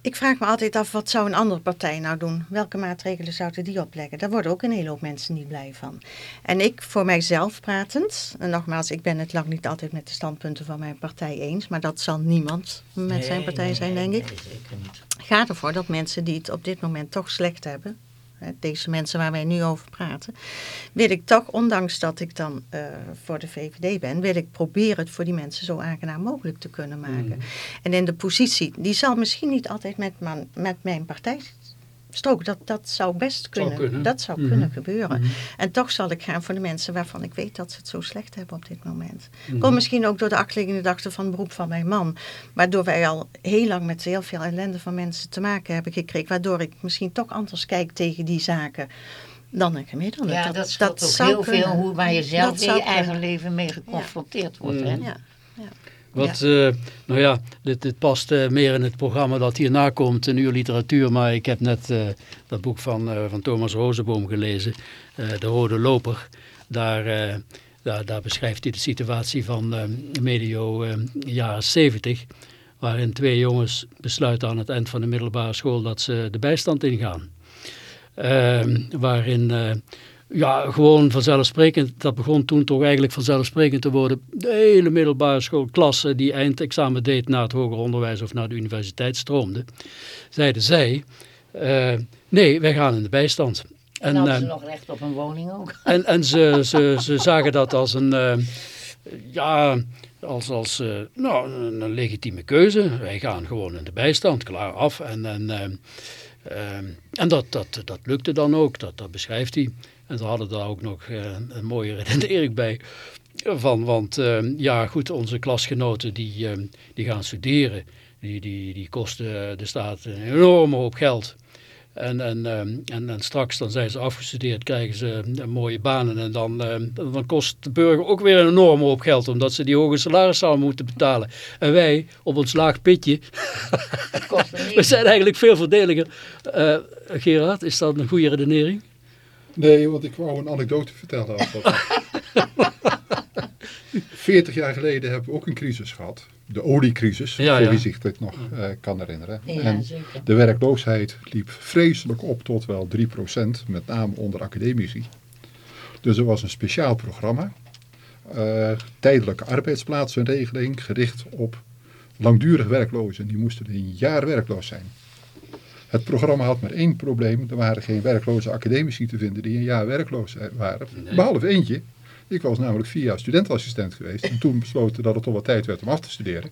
[SPEAKER 4] Ik vraag me altijd af, wat zou een andere partij nou doen? Welke maatregelen zouden die opleggen? Daar worden ook een hele hoop mensen niet blij van. En ik, voor mijzelf pratend, en nogmaals, ik ben het lang niet altijd met de standpunten van mijn partij eens, maar dat zal niemand met nee, zijn partij
[SPEAKER 2] nee,
[SPEAKER 4] zijn,
[SPEAKER 2] nee,
[SPEAKER 4] denk ik. Gaat ervoor dat mensen die het op dit moment toch slecht hebben, deze mensen waar wij nu over praten, wil ik toch, ondanks dat ik dan uh, voor de VVD ben, wil ik proberen het voor die mensen zo aangenaam mogelijk te kunnen maken. Mm. En in de positie, die zal misschien niet altijd met, man, met mijn partij stroken. Dat, dat zou best kunnen.
[SPEAKER 1] Zou kunnen.
[SPEAKER 4] Dat zou mm -hmm. kunnen gebeuren. Mm -hmm. En toch zal ik gaan voor de mensen waarvan ik weet dat ze het zo slecht hebben op dit moment. Mm -hmm. Komt misschien ook door de achterliggende gedachte van het beroep van mijn man. Waardoor wij al heel lang met heel veel ellende van mensen te maken hebben gekregen. Waardoor ik misschien toch anders kijk tegen die zaken. dan een gemiddelde.
[SPEAKER 2] Ja, dat, ook
[SPEAKER 4] zou
[SPEAKER 2] heel veel hoe, waar je zelf
[SPEAKER 4] Dat
[SPEAKER 2] in je eigen
[SPEAKER 4] kunnen.
[SPEAKER 2] leven mee geconfronteerd wordt.
[SPEAKER 1] Mm.
[SPEAKER 2] Hè?
[SPEAKER 4] Ja.
[SPEAKER 1] Wat, eh, nou ja, dit, dit past eh, meer in het programma dat hierna komt, een uur literatuur. Maar ik heb net eh, dat boek van, van Thomas Rozenboom gelezen, De Rode Loper. Daar, daar, daar beschrijft hij de situatie van medio jaren 70. Waarin twee jongens besluiten aan het eind van de middelbare school dat ze de bijstand ingaan. Waarin ja, gewoon vanzelfsprekend, dat begon toen toch eigenlijk vanzelfsprekend te worden. De hele middelbare schoolklasse die eindexamen deed na het hoger onderwijs of naar de universiteit stroomde, zeiden zij, eh, nee, wij gaan in de bijstand.
[SPEAKER 2] En
[SPEAKER 1] En,
[SPEAKER 2] hadden ze
[SPEAKER 1] eh,
[SPEAKER 2] nog recht op een woning ook.
[SPEAKER 1] en, en ze, ze, ze zagen dat als een, eh, ja, als, als nou, een, legitieme keuze. Wij gaan gewoon in de bijstand, klaar af. En, en, en dat, dat, dat lukte dan ook, dat, dat beschrijft hij. En ze hadden daar ook nog eh, een mooie redenering bij. Van, want eh, ja, goed, onze klasgenoten die, eh, die gaan studeren. Die, die, die kosten de staat een enorme hoop geld. En, en, ehm, en, en straks dan zijn ze afgestudeerd, krijgen ze mooie banen. En dan, ehm, dan kost de burger ook weer een enorme hoop geld, omdat ze die hoge salaris zouden moeten betalen. En wij, op ons laag pitje, we zijn eigenlijk veel voordeliger. Eh, Gerard, is dat een goede redenering?
[SPEAKER 3] Nee, want ik wou een anekdote vertellen. Als dat 40 jaar geleden hebben we ook een crisis gehad. De oliecrisis,
[SPEAKER 1] Ja,
[SPEAKER 3] voor
[SPEAKER 1] ja.
[SPEAKER 3] wie zich dit nog eh, kan herinneren.
[SPEAKER 2] Ja,
[SPEAKER 3] en
[SPEAKER 2] zeker.
[SPEAKER 3] de werkloosheid liep vreselijk op tot wel 3%, met name onder academici. Dus er was een speciaal programma, eh, tijdelijke arbeidsplaatsenregeling, gericht op langdurig werklozen. Die moesten een jaar werkloos zijn. Het programma had maar één probleem. Er waren geen werkloze academici te vinden die een jaar werkloos waren. Behalve eentje. Ik was namelijk vier jaar studentassistent geweest. En toen besloten dat het toch wat tijd werd om af te studeren.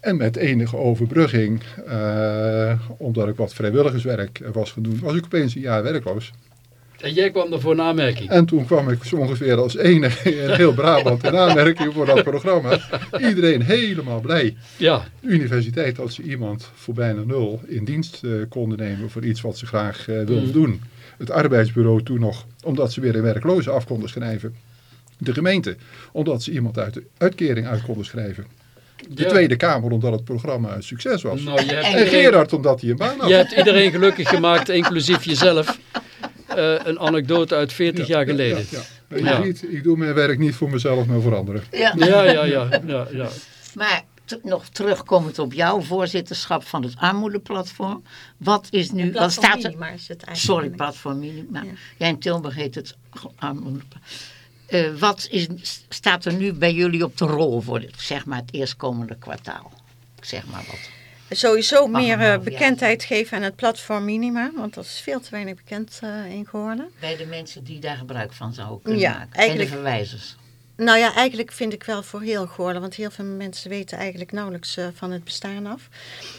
[SPEAKER 3] En met enige overbrugging, eh, omdat ik wat vrijwilligerswerk was gaan doen, was ik opeens een jaar werkloos.
[SPEAKER 1] En jij kwam er voor een aanmerking.
[SPEAKER 3] En toen kwam ik zo ongeveer als enige in heel Brabant in aanmerking voor dat programma. Iedereen helemaal blij.
[SPEAKER 1] Ja,
[SPEAKER 3] De universiteit dat ze iemand voor bijna nul in dienst eh, konden nemen voor iets wat ze graag eh, wilden
[SPEAKER 1] Mm.
[SPEAKER 3] doen. Het arbeidsbureau toen nog, omdat ze weer een werkloze af konden schrijven. De gemeente, omdat ze iemand uit de uitkering uit konden schrijven. De
[SPEAKER 1] Ja.
[SPEAKER 3] Tweede Kamer, omdat het programma een succes was.
[SPEAKER 1] nou
[SPEAKER 3] en Gerard, omdat hij een baan had.
[SPEAKER 1] je hebt iedereen gelukkig gemaakt, inclusief jezelf. Eh, een anecdote uit 40 jaar geleden.
[SPEAKER 3] Ja, ja.
[SPEAKER 1] Ja.
[SPEAKER 3] ziet, ik doe mijn werk niet voor mezelf, maar voor anderen.
[SPEAKER 2] Ja.
[SPEAKER 1] Ja, ja, ja. ja, ja.
[SPEAKER 2] Maar nog terugkomend op jouw voorzitterschap van het armoedeplatform. Wat is nu, wat staat er?
[SPEAKER 4] Maar is het eigenlijk
[SPEAKER 2] Sorry, platform minima.
[SPEAKER 4] Ja.
[SPEAKER 2] Ja, in Tilburg heet het armoedeplatform. Eh, wat is, staat er nu bij jullie op de rol voor dit, zeg maar, het eerstkomende kwartaal? Zeg maar wat.
[SPEAKER 4] Sowieso meer
[SPEAKER 2] een
[SPEAKER 4] eh, bekendheid geven aan het platform Minima, want dat is veel te weinig bekend eh, in geworden.
[SPEAKER 2] Bij de mensen die daar gebruik van zouden kunnen
[SPEAKER 4] Ja,
[SPEAKER 2] maken.
[SPEAKER 4] eigenlijk-
[SPEAKER 2] En de verwijzers.
[SPEAKER 4] Nou ja, eigenlijk vind ik wel voor heel Goorlen, want heel veel mensen weten eigenlijk nauwelijks eh, van het bestaan af.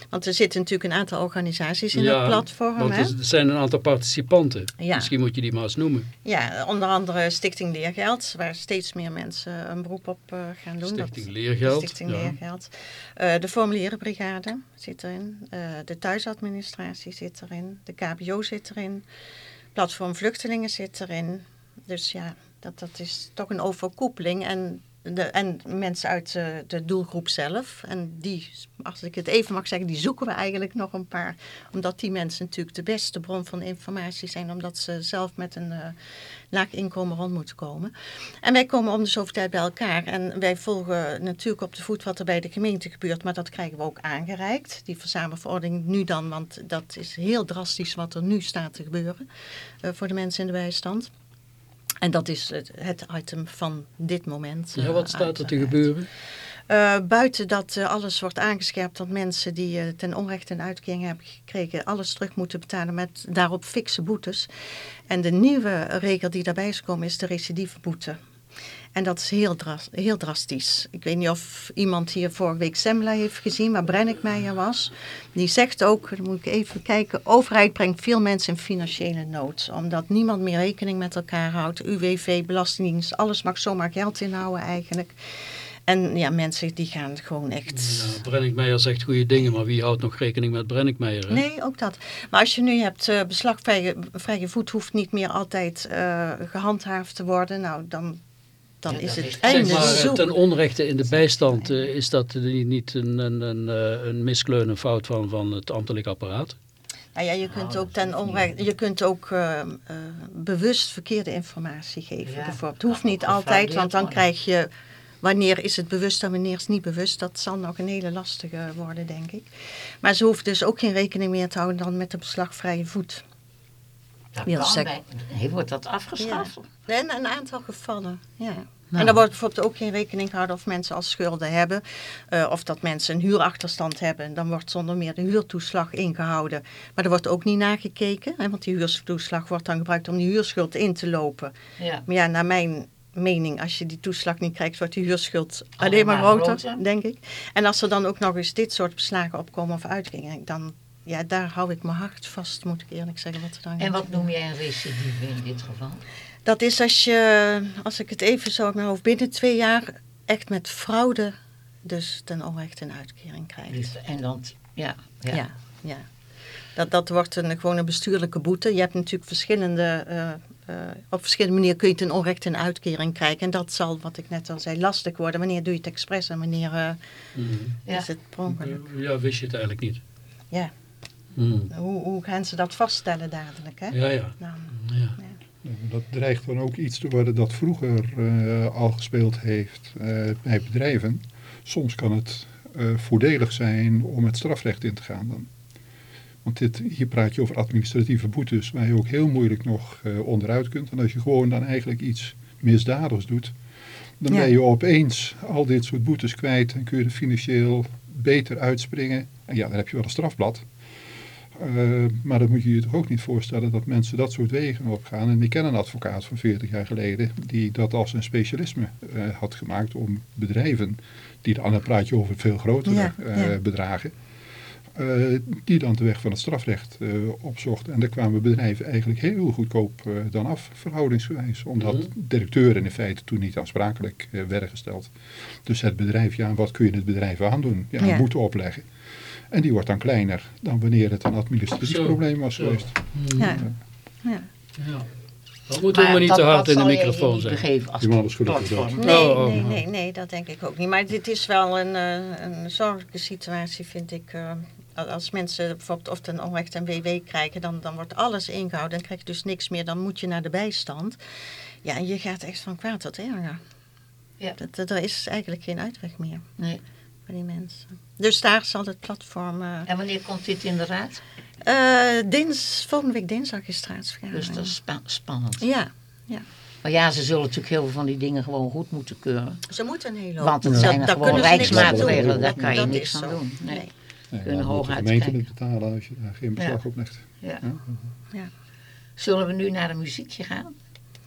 [SPEAKER 4] Want er zitten natuurlijk een aantal organisaties in het platform.
[SPEAKER 1] want
[SPEAKER 4] hè?
[SPEAKER 1] er zijn een aantal participanten.
[SPEAKER 4] Ja.
[SPEAKER 1] Misschien moet je die maar eens noemen.
[SPEAKER 4] Ja, onder andere Stichting Leergeld, waar steeds meer mensen een beroep op eh, gaan doen.
[SPEAKER 1] Stichting
[SPEAKER 4] Dat-
[SPEAKER 1] Leergeld.
[SPEAKER 4] Stichting
[SPEAKER 1] ja.
[SPEAKER 4] Leergeld. Eh, de formulierenbrigade zit erin. De thuisadministratie zit erin. De KBO zit erin. Platform Vluchtelingen zit erin. Dus ja, dat, dat is toch een overkoepeling. En, de, en mensen uit eh, de doelgroep zelf. En die, als ik het even mag zeggen, die zoeken we eigenlijk nog een paar. Omdat die mensen natuurlijk de beste bron van informatie zijn. Omdat ze zelf met een eh, laag inkomen rond moeten komen. En wij komen om de zoveel tijd bij elkaar. En wij volgen natuurlijk op de voet wat er bij de gemeente gebeurt. Maar dat krijgen we ook aangereikt. Die verzamelverordening nu dan. Want dat is heel drastisch wat er nu staat te gebeuren. eh, voor de mensen in de bijstand. En dat is het, het item van dit moment.
[SPEAKER 1] Ja,
[SPEAKER 4] eh,
[SPEAKER 1] wat staat er te gebeuren?
[SPEAKER 4] Eh, buiten dat eh, alles wordt aangescherpt dat mensen die ten onrechte een uitkering hebben gekregen, alles terug moeten betalen met daarop fikse boetes. En de nieuwe regel die daarbij is gekomen is de recidiveboete. En dat is heel, dras- heel drastisch. Ik weet niet of iemand hier vorige week Semmela heeft gezien, waar Brennickmeijer was. Die zegt ook, dan moet ik even kijken, overheid brengt veel mensen in financiële nood. Omdat niemand meer rekening met elkaar houdt. UWV, Belastingdienst, alles mag zomaar geld inhouden eigenlijk. En ja, mensen die gaan gewoon echt...
[SPEAKER 1] Ja, Brenninkmeijer zegt goede dingen, maar wie houdt nog rekening met Brenninkmeijer? hè?
[SPEAKER 4] Nee, ook dat. Maar als je nu hebt, eh beslagvrije vrije voet hoeft niet meer altijd eh, gehandhaafd te worden. Nou, dan, dan
[SPEAKER 2] Ja,
[SPEAKER 4] is het
[SPEAKER 2] is-
[SPEAKER 4] einde
[SPEAKER 1] maar,
[SPEAKER 4] zoek.
[SPEAKER 1] ten onrechte in de bijstand, eh, is dat niet- niet een, een, een, eh, een miskleun, een fout van, van het ambtelijk apparaat?
[SPEAKER 4] Nou ja, je kunt ook ten onrechte, je kunt ook eh, eh, bewust verkeerde informatie geven.
[SPEAKER 2] Ja,
[SPEAKER 4] bijvoorbeeld. Het hoeft niet altijd, want dan krijg je wanneer is het bewust en wanneer is het niet bewust. Dat zal nog een hele lastige worden, denk ik. Maar ze hoeven dus ook geen rekening meer te houden dan met de beslagvrije voet.
[SPEAKER 2] Dat bij- nee, wordt dat afgeschaft?
[SPEAKER 4] En een aantal gevallen, ja.
[SPEAKER 2] Nou.
[SPEAKER 4] En er wordt bijvoorbeeld ook geen rekening gehouden of mensen al schulden hebben. eh, of dat mensen een huurachterstand hebben. Dan wordt zonder meer de huurtoeslag ingehouden. Maar er wordt ook niet nagekeken. Hè, want die huurtoeslag wordt dan gebruikt om die huurschuld in te lopen.
[SPEAKER 2] Ja.
[SPEAKER 4] Maar ja, naar mijn mening, als je die toeslag niet krijgt, wordt die huurschuld alleen,
[SPEAKER 2] Alleen
[SPEAKER 4] maar
[SPEAKER 2] maar
[SPEAKER 4] groter,
[SPEAKER 2] groter.
[SPEAKER 4] denk ik. En als er dan ook nog eens dit soort beslagen opkomen of uitkeringen, dan, ja, daar hou ik mijn hart vast, moet ik eerlijk zeggen. Wat er dan
[SPEAKER 2] En wat noem jij een recidive in dit geval?
[SPEAKER 4] Dat is als je, als ik het even zo uit mijn hoofd, binnen twee jaar echt met fraude dus ten onrechte een uitkering krijgt.
[SPEAKER 2] Dus- En dan, ja.
[SPEAKER 4] Ja,
[SPEAKER 2] ja.
[SPEAKER 4] ja. Dat, dat wordt een, gewoon een bestuurlijke boete. Je hebt natuurlijk verschillende, eh, eh, op verschillende manieren kun je ten onrechte een uitkering krijgen. En dat zal, wat ik net al zei, lastig worden. Wanneer doe je het expres en wanneer eh,
[SPEAKER 2] Ja.
[SPEAKER 4] is het per ongeluk.
[SPEAKER 1] Ja, wist je het eigenlijk niet?
[SPEAKER 4] Ja,
[SPEAKER 1] Hmm.
[SPEAKER 4] hoe, hoe gaan ze dat vaststellen dadelijk? Hè?
[SPEAKER 1] Ja, ja.
[SPEAKER 4] Nou,
[SPEAKER 1] ja.
[SPEAKER 3] Ja, Dat dreigt dan ook iets te worden dat vroeger eh, al gespeeld heeft eh, bij bedrijven. Soms kan het eh, voordelig zijn om het strafrecht in te gaan dan. Want dit, hier praat je over administratieve boetes waar je ook heel moeilijk nog eh, onderuit kunt. En als je gewoon dan eigenlijk iets misdadigs doet, dan
[SPEAKER 4] Ja.
[SPEAKER 3] ben je opeens al dit soort boetes kwijt en kun je er financieel beter uitspringen. En ja, dan heb je wel een strafblad. Eh, maar dan moet je je toch ook niet voorstellen dat mensen dat soort wegen opgaan. En ik ken een advocaat van 40 jaar geleden die dat als een specialisme eh, had gemaakt om bedrijven, die dan dan praat je over veel grotere
[SPEAKER 4] Ja,
[SPEAKER 3] eh,
[SPEAKER 4] ja.
[SPEAKER 3] bedragen, eh, die dan de weg van het strafrecht eh, opzochten. En daar kwamen bedrijven eigenlijk heel goedkoop eh, dan af, verhoudingsgewijs. Omdat
[SPEAKER 1] Mhm.
[SPEAKER 3] directeuren in feite toen niet aansprakelijk eh, werden gesteld. Dus het bedrijf, ja, wat kun je het bedrijf aandoen? Ja,
[SPEAKER 4] Ja.
[SPEAKER 3] moeten opleggen. En die wordt dan kleiner dan wanneer het een administratief probleem was geweest.
[SPEAKER 4] Ja. ja.
[SPEAKER 1] Ja. Dat moeten we maar niet te hard in de microfoon zeggen.
[SPEAKER 3] Die man is gelukkig dood.
[SPEAKER 2] platform.
[SPEAKER 4] Nee,
[SPEAKER 1] Oh,
[SPEAKER 4] nee, nee, nee, dat denk ik ook niet. Maar dit is wel een, eh, een zorgelijke situatie, vind ik. eh, als mensen bijvoorbeeld of ten onrecht een WW krijgen, dan, dan wordt alles ingehouden. Dan krijg je dus niks meer, dan moet je naar de bijstand. Ja, en je gaat echt van kwaad tot erger.
[SPEAKER 2] Ja.
[SPEAKER 4] Dat, dat, er is eigenlijk geen uitweg meer
[SPEAKER 2] Nee.
[SPEAKER 4] Die mensen. Dus daar zal het platform... eh
[SPEAKER 2] En wanneer komt dit in de raad?
[SPEAKER 4] eh, dins, volgende week dinsdag is raadsvergadering.
[SPEAKER 2] Dus dat is spa- spannend.
[SPEAKER 4] Ja,
[SPEAKER 2] Maar ja, ze zullen natuurlijk heel veel van die dingen gewoon goed moeten keuren.
[SPEAKER 4] ze moeten een hele hoop.
[SPEAKER 2] Want het zijn gewoon
[SPEAKER 4] kunnen ze niks aan
[SPEAKER 2] rijksmaatregelen, daar kan je
[SPEAKER 4] Dat
[SPEAKER 2] niks aan doen. Nee.
[SPEAKER 3] Nee,
[SPEAKER 2] Kunnen
[SPEAKER 3] moet de
[SPEAKER 2] hooguit
[SPEAKER 3] gemeente betalen als je daar geen beslag
[SPEAKER 2] Ja.
[SPEAKER 3] op legt.
[SPEAKER 2] Ja.
[SPEAKER 3] Ja.
[SPEAKER 2] Zullen we nu naar een muziekje gaan?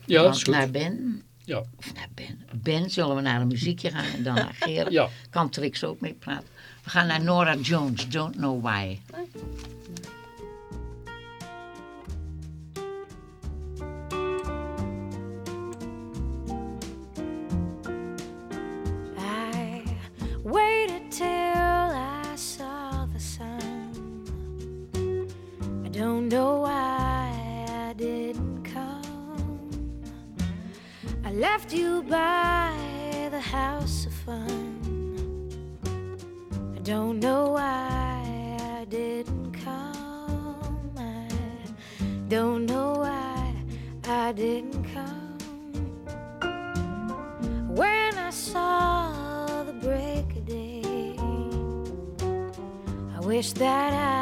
[SPEAKER 1] Ja, dat is goed.
[SPEAKER 2] Naar Ben.
[SPEAKER 1] Ja.
[SPEAKER 2] Of naar Ben. Ben zullen we naar een muziekje gaan en dan naar Gerard.
[SPEAKER 1] Ja.
[SPEAKER 2] Kan Trix ook mee praten. We gaan naar Nora Jones, Don't Know Why.
[SPEAKER 5] Don't know why I didn't come. I don't know why I didn't come. When I saw the break of day, I wish that I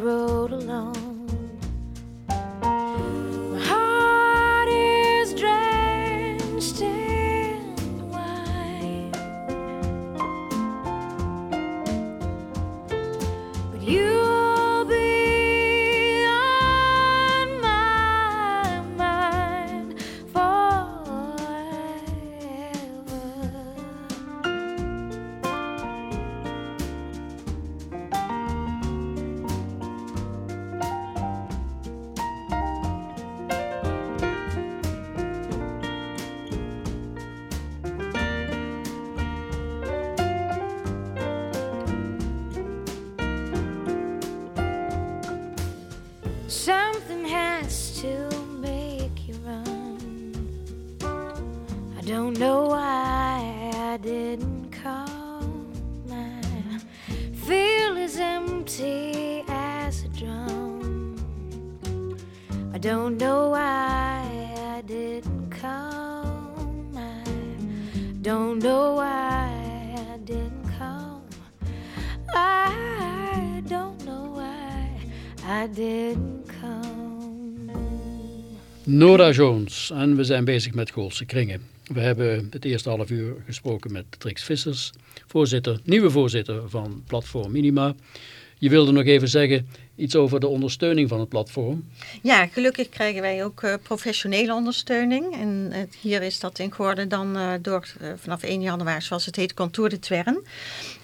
[SPEAKER 5] road alone.
[SPEAKER 1] Nora Jones en we zijn bezig met Goolse Kringen. We hebben het eerste half uur gesproken met Trix Vissers, voorzitter, nieuwe voorzitter van Platform Minima. Je wilde nog even zeggen iets over de ondersteuning van het platform.
[SPEAKER 4] Ja, gelukkig krijgen wij ook eh, professionele ondersteuning. En eh, hier is dat in geworden dan eh, door vanaf 1 januari, zoals het heet, Contour de Twern.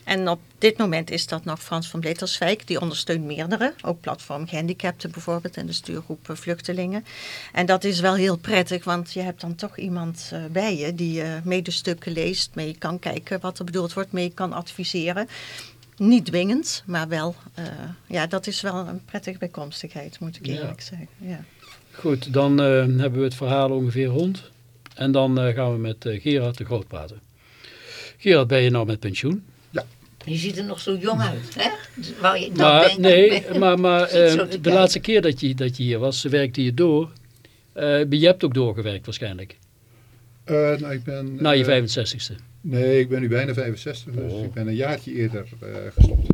[SPEAKER 4] En op dit moment is dat nog Frans van Bleterswijk. Die ondersteunt meerdere, ook platform gehandicapten bijvoorbeeld en de stuurgroep vluchtelingen. En dat is wel heel prettig, want je hebt dan toch iemand bij je die eh medestukken leest, mee kan kijken wat er bedoeld wordt, mee kan adviseren. Niet dwingend, maar wel, eh, ja, dat is wel een prettige bijkomstigheid, moet ik
[SPEAKER 1] Ja.
[SPEAKER 4] eerlijk zeggen. Ja.
[SPEAKER 1] Goed, dan eh, hebben we het verhaal ongeveer rond. En dan eh, gaan we met eh, Gerard de Groot praten. Gerard, ben je nou met pensioen?
[SPEAKER 2] Je ziet er nog zo jong uit, hè? Wou je dat
[SPEAKER 1] maar,
[SPEAKER 2] denken?
[SPEAKER 1] nee, maar, maar eh, de
[SPEAKER 2] kijken.
[SPEAKER 1] laatste keer dat je, dat je hier was, werkte je door. Eh, je hebt ook doorgewerkt waarschijnlijk.
[SPEAKER 3] Eh, nou, ik ben,
[SPEAKER 1] Na je
[SPEAKER 3] eh,
[SPEAKER 1] 65ste.
[SPEAKER 3] Nee, ik ben nu bijna 65, dus
[SPEAKER 1] Oh.
[SPEAKER 3] ik ben een jaartje eerder eh, gestopt.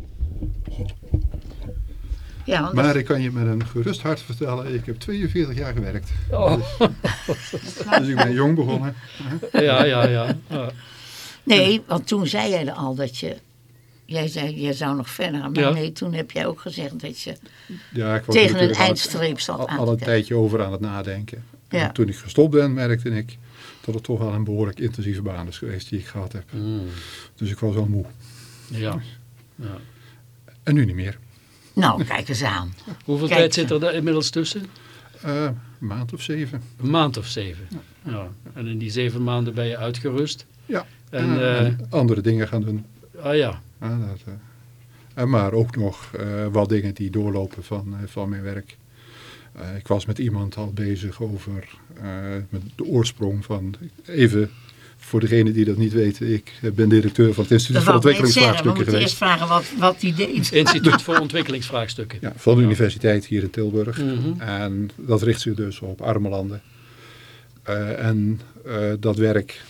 [SPEAKER 2] Ja, want
[SPEAKER 3] Maar ik kan je met een gerust hart vertellen, ik heb 42 jaar gewerkt.
[SPEAKER 1] Oh,
[SPEAKER 3] Dus ik ben jong begonnen.
[SPEAKER 1] ja, ja, ja. ja.
[SPEAKER 2] Nee, want toen zei jij al dat je... Jij zei, jij zou nog verder gaan. Maar
[SPEAKER 1] Ja.
[SPEAKER 2] nee, toen heb jij ook gezegd dat je
[SPEAKER 3] Ja, ik was
[SPEAKER 2] tegen
[SPEAKER 3] al-
[SPEAKER 2] eindstreep zat
[SPEAKER 3] al,
[SPEAKER 2] aan
[SPEAKER 3] al
[SPEAKER 2] te
[SPEAKER 3] een tijdje over aan het nadenken.
[SPEAKER 2] Ja.
[SPEAKER 3] En toen ik gestopt ben, merkte ik dat het toch wel een behoorlijk intensieve baan is geweest die ik gehad heb.
[SPEAKER 1] Mm,
[SPEAKER 3] Dus ik was wel moe.
[SPEAKER 1] ja. ja.
[SPEAKER 3] En nu niet meer.
[SPEAKER 2] Nou, kijk eens aan.
[SPEAKER 1] Hoeveel
[SPEAKER 2] Kijk.
[SPEAKER 1] tijd zit er daar inmiddels tussen?
[SPEAKER 3] Eh, een maand of zeven.
[SPEAKER 1] Een maand of zeven. Ja. En in die zeven maanden ben je uitgerust.
[SPEAKER 3] Ja.
[SPEAKER 1] En,
[SPEAKER 3] En,
[SPEAKER 1] eh,
[SPEAKER 3] en andere dingen gaan doen.
[SPEAKER 1] Ah ja,
[SPEAKER 3] Ja, dat, eh, en maar ook nog eh, wat dingen die doorlopen van, van mijn werk. Eh, ik was met iemand al bezig over eh, met de oorsprong van... Even voor degenen die dat niet weten. Ik ben directeur van het Instituut
[SPEAKER 2] Dat
[SPEAKER 3] voor
[SPEAKER 2] net zeggen. We
[SPEAKER 3] Ontwikkelingsvraagstukken
[SPEAKER 2] moeten eerst
[SPEAKER 3] geweest.
[SPEAKER 2] vragen wat, wat die deed.
[SPEAKER 1] Instituut voor Ontwikkelingsvraagstukken.
[SPEAKER 3] Ja, van de universiteit hier in Tilburg.
[SPEAKER 1] Mhm.
[SPEAKER 3] En dat richt zich dus op arme landen. Eh, en eh, dat werk,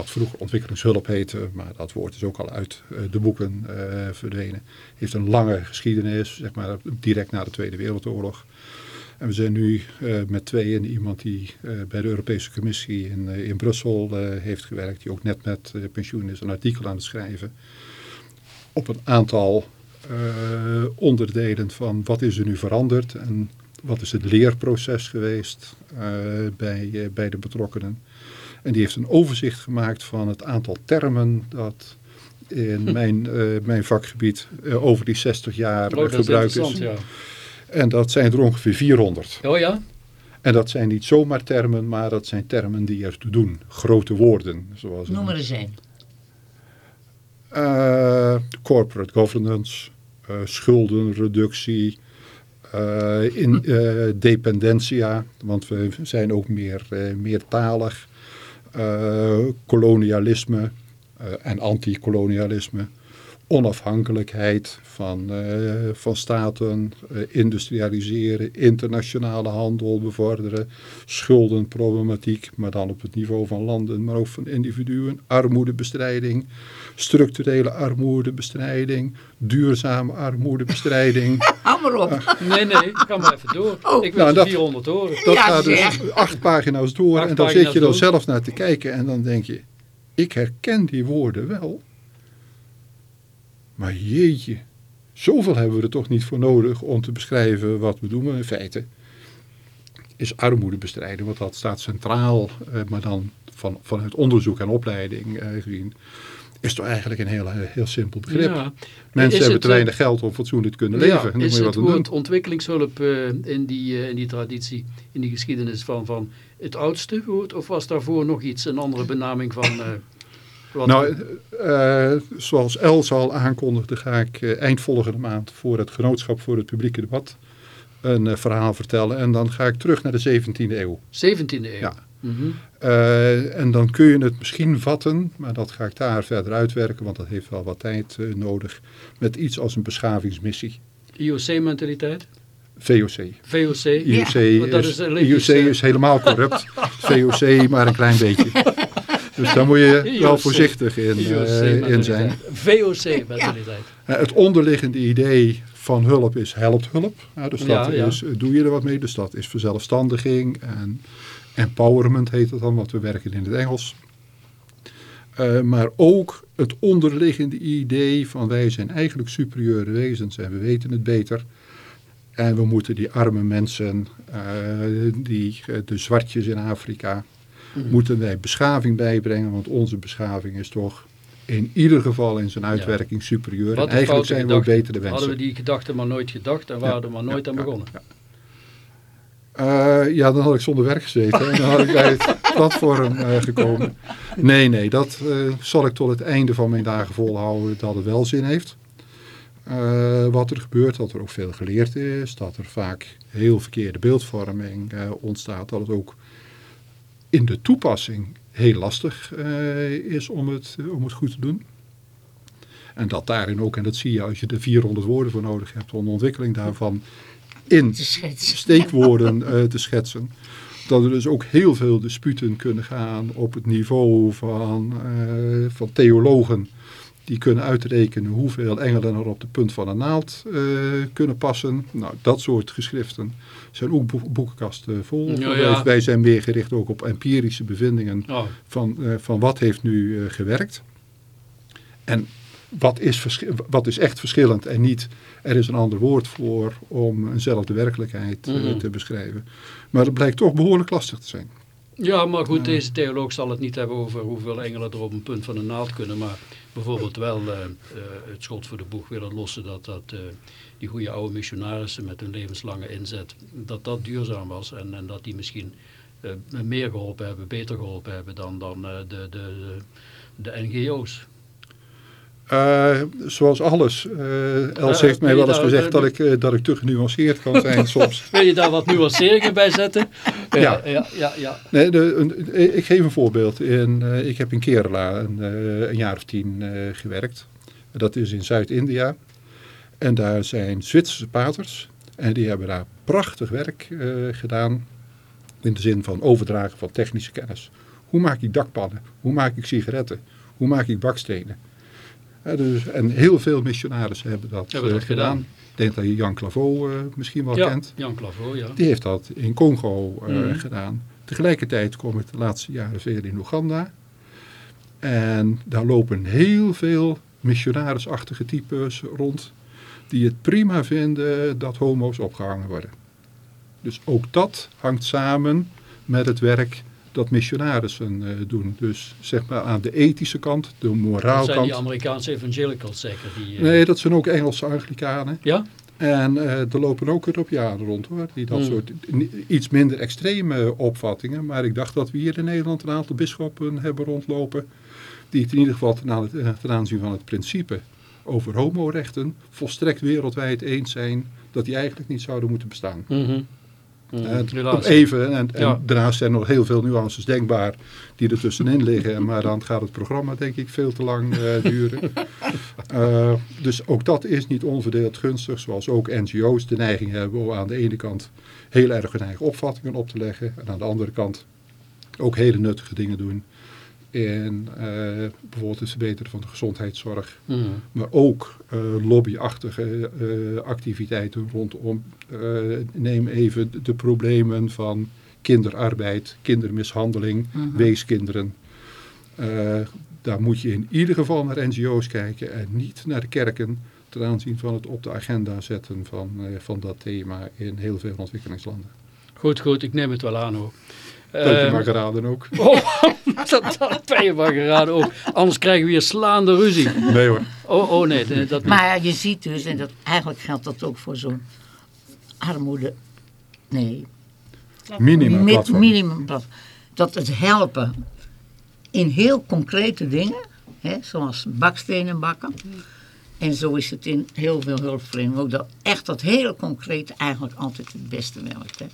[SPEAKER 3] wat vroeger ontwikkelingshulp heette, maar dat woord is ook al uit eh, de boeken eh, verdwenen, heeft een lange geschiedenis, zeg maar direct na de Tweede Wereldoorlog. En we zijn nu eh, met tweeën, iemand die bij de Europese Commissie in, in Brussel heeft gewerkt, die ook net met pensioen is, een artikel aan het schrijven op een aantal onderdelen van wat is er nu veranderd en wat is het leerproces geweest bij, bij de betrokkenen. En die heeft een overzicht gemaakt van het aantal termen dat in mijn, eh, mijn vakgebied eh, over die 60 jaar
[SPEAKER 1] Oh, is
[SPEAKER 3] gebruikt is.
[SPEAKER 1] ja.
[SPEAKER 3] En dat zijn er ongeveer 400.
[SPEAKER 1] Oh ja?
[SPEAKER 3] En dat zijn niet zomaar termen, maar dat zijn termen die ertoe doen. Grote woorden. Zoals
[SPEAKER 2] Noem er eens een.
[SPEAKER 3] Eh, corporate governance, eh, schuldenreductie, eh, in, eh, dependentia, want we zijn ook meer, eh, meertalig, kolonialisme eh, en antikolonialisme, onafhankelijkheid van, eh, van staten, eh, industrialiseren, internationale handel bevorderen, schuldenproblematiek, maar dan op het niveau van landen, maar ook van individuen, armoedebestrijding, structurele armoedebestrijding, duurzame armoedebestrijding.
[SPEAKER 2] Hou maar op.
[SPEAKER 1] Nee, nee, ga maar even door. ik wil
[SPEAKER 3] Nou,
[SPEAKER 1] de
[SPEAKER 3] dat-
[SPEAKER 1] 400 horen.
[SPEAKER 3] Dat
[SPEAKER 2] Ja,
[SPEAKER 3] gaat dus acht pagina's door
[SPEAKER 1] Acht
[SPEAKER 3] en dan zit je er zelf naar te kijken en dan denk je, ik herken die woorden wel. Maar jeetje, zoveel hebben we er toch niet voor nodig om te beschrijven wat we doen. Maar in feite is armoedebestrijding, want dat staat centraal, eh, maar dan van, vanuit onderzoek en opleiding eh, gezien, is toch eigenlijk een heel, heel simpel begrip.
[SPEAKER 1] Ja.
[SPEAKER 3] Mensen
[SPEAKER 1] Is
[SPEAKER 3] hebben te
[SPEAKER 1] eh,
[SPEAKER 3] weinig geld om fatsoenlijk te kunnen leven.
[SPEAKER 1] Ja, is
[SPEAKER 3] je
[SPEAKER 1] het woord ontwikkelingshulp eh, in, die, eh, in die traditie, in die geschiedenis van, van het oudste woord? Of was daarvoor nog iets, een andere benaming van... eh, wat
[SPEAKER 3] Nou, eh, eh, zoals Els al aankondigde, ga ik eh, eind volgende maand voor het Genootschap voor het Publieke Debat een verhaal vertellen. En dan ga ik terug naar de 17e eeuw.
[SPEAKER 1] 17e eeuw.
[SPEAKER 3] Ja.
[SPEAKER 1] Mhm.
[SPEAKER 3] En dan kun je het misschien vatten, maar dat ga ik daar verder uitwerken, want dat heeft wel wat tijd nodig, met iets als een beschavingsmissie.
[SPEAKER 1] IOC-mentaliteit?
[SPEAKER 3] VOC.
[SPEAKER 1] VOC?
[SPEAKER 3] IOC, is,
[SPEAKER 1] is
[SPEAKER 3] IOC is helemaal corrupt. VOC maar een klein beetje. Dus daar moet je wel voorzichtig in, eh, in zijn.
[SPEAKER 1] VOC-mentaliteit.
[SPEAKER 3] Eh, Het onderliggende idee van hulp is helpt hulp. Ja, dus dat
[SPEAKER 1] Ja, ja.
[SPEAKER 3] is, eh, doe je er wat mee. Dus dat is verzelfstandiging en empowerment heet het dan, want we werken in het Engels. Eh, maar ook het onderliggende idee van wij zijn eigenlijk superieure wezens en we weten het beter. En we moeten die arme mensen, eh, die, de zwartjes in Afrika,
[SPEAKER 1] Mhm.
[SPEAKER 3] moeten wij beschaving bijbrengen. Want onze beschaving is toch in ieder geval in zijn uitwerking superieur.
[SPEAKER 1] Wat
[SPEAKER 3] en eigenlijk zijn we ook betere mensen.
[SPEAKER 1] Hadden we die gedachte maar nooit gedacht en waren
[SPEAKER 3] Ja,
[SPEAKER 1] er maar nooit
[SPEAKER 3] ja,
[SPEAKER 1] aan begonnen.
[SPEAKER 3] ja. Eh, ja, dan had ik zonder werk gezeten. en dan had ik bij het platform eh, gekomen. Nee, nee, dat eh, zal ik tot het einde van mijn dagen volhouden dat het wel zin heeft. Wat er gebeurt, dat er ook veel geleerd is. Dat er vaak heel verkeerde beeldvorming ontstaat. Dat het ook in de toepassing heel lastig eh, is om het, om het goed te doen. En dat daarin ook, en dat zie je als je er 400 woorden voor nodig hebt om de ontwikkeling daarvan in steekwoorden eh, te schetsen. Dat er dus ook heel veel disputen kunnen gaan op het niveau van, eh, van theologen. Die kunnen uitrekenen hoeveel engelen er op de punt van een naald eh, kunnen passen. Nou, dat soort geschriften zijn ook boek- boekenkasten vol.
[SPEAKER 1] Ja,
[SPEAKER 3] Wij-
[SPEAKER 1] ja.
[SPEAKER 3] Wij zijn meer gericht ook op empirische bevindingen
[SPEAKER 1] Oh,
[SPEAKER 3] van, eh, van wat heeft nu eh, gewerkt. En wat is, wat is echt verschillend en niet er is een ander woord voor om eenzelfde werkelijkheid
[SPEAKER 1] Mhm.
[SPEAKER 3] te beschrijven. Maar het blijkt toch behoorlijk lastig te zijn.
[SPEAKER 1] Ja, maar goed, deze theoloog zal het niet hebben over hoeveel engelen er op een punt van een naald kunnen. Maar bijvoorbeeld wel eh, eh, het schot voor de boeg willen lossen dat, dat eh, die goede oude missionarissen met hun levenslange inzet, dat dat duurzaam was. En, en dat die misschien meer geholpen hebben, beter geholpen hebben dan, dan de, de, de NGO's.
[SPEAKER 3] Eh, zoals alles. eh Els
[SPEAKER 1] Ja,
[SPEAKER 3] heeft mij wel eens gezegd dat ik, eh, dat ik te genuanceerd kan zijn soms.
[SPEAKER 1] Wil je daar wat nuanceringen bij zetten? Eh,
[SPEAKER 3] Ja.
[SPEAKER 1] ja, ja, ja.
[SPEAKER 3] Nee, de, een- ik geef een voorbeeld. In, eh, ik heb in Kerala een, eh, een jaar of tien eh, gewerkt. Dat is in Zuid-India. En daar zijn Zwitserse paters. En die hebben daar prachtig werk eh, gedaan. In de zin van overdragen van technische kennis. Hoe maak ik dakpannen? Hoe maak ik sigaretten? Hoe maak ik bakstenen? Dus, en heel veel missionarissen hebben dat,
[SPEAKER 1] Hebben
[SPEAKER 3] eh,
[SPEAKER 1] dat gedaan.
[SPEAKER 3] Ik denk dat je Jan Claveau eh, misschien wel
[SPEAKER 1] ja
[SPEAKER 3] kent.
[SPEAKER 1] Jan Claveau, ja.
[SPEAKER 3] Die heeft dat in Congo eh,
[SPEAKER 1] Mhm.
[SPEAKER 3] gedaan. Tegelijkertijd kom ik de laatste jaren veel in Oeganda. En daar lopen heel veel missionarisachtige types rond. Die het prima vinden dat homo's opgehangen worden. Dus ook dat hangt samen met het werk dat missionarissen eh, doen. Dus zeg maar aan de ethische kant, de
[SPEAKER 1] Dat zijn die
[SPEAKER 3] moraalkant.
[SPEAKER 1] Amerikaanse evangelicals zeker. Die, eh,
[SPEAKER 3] Nee, dat zijn ook Engelse Anglikanen.
[SPEAKER 1] Ja?
[SPEAKER 3] En eh, er lopen ook Europeanen rond hoor, die dat
[SPEAKER 1] Hmm.
[SPEAKER 3] soort iets minder extreme opvattingen. Maar ik dacht dat we hier in Nederland een aantal bisschoppen hebben rondlopen. Die het in ieder geval ten, aan- ten aanzien van het principe over homorechten volstrekt wereldwijd eens zijn dat die eigenlijk niet zouden moeten bestaan.
[SPEAKER 1] Mhm. Mm,
[SPEAKER 3] Eh, even, en, en daarnaast zijn nog heel veel nuances denkbaar die er tussenin liggen. Maar dan gaat het programma denk ik veel te lang eh, duren. Eh, dus ook dat is niet onverdeeld gunstig. Zoals ook NGO's de neiging hebben om aan de ene kant heel erg hun eigen opvattingen op te leggen. En aan de andere kant ook hele nuttige dingen doen. In eh, bijvoorbeeld het verbeteren van de gezondheidszorg.
[SPEAKER 1] Mm.
[SPEAKER 3] Maar ook eh, lobbyachtige eh, activiteiten rondom. neem even de, problemen van kinderarbeid, kindermishandeling, weeskinderen. Eh, daar moet je in ieder geval naar NGO's kijken en niet naar de kerken ten aanzien van het op de agenda zetten van, van dat thema in heel veel ontwikkelingslanden.
[SPEAKER 1] Goed, goed, ik neem het wel aan hoor.
[SPEAKER 3] Dat je
[SPEAKER 1] Eh,
[SPEAKER 3] maar geraden ook.
[SPEAKER 1] oh, dat, dat ben je maar geraden ook. Anders krijgen we hier slaande ruzie.
[SPEAKER 3] Nee hoor.
[SPEAKER 1] Oh, oh nee, dat niet.
[SPEAKER 2] Maar je ziet dus, en dat, eigenlijk geldt dat ook voor zo'n armoede, nee,
[SPEAKER 3] Minimum.
[SPEAKER 2] Dat het helpen in heel concrete dingen, hè, zoals bakstenen bakken. En zo is het in heel veel hulpverlening ook. Dat echt dat hele concrete eigenlijk altijd het beste werkt. Hè.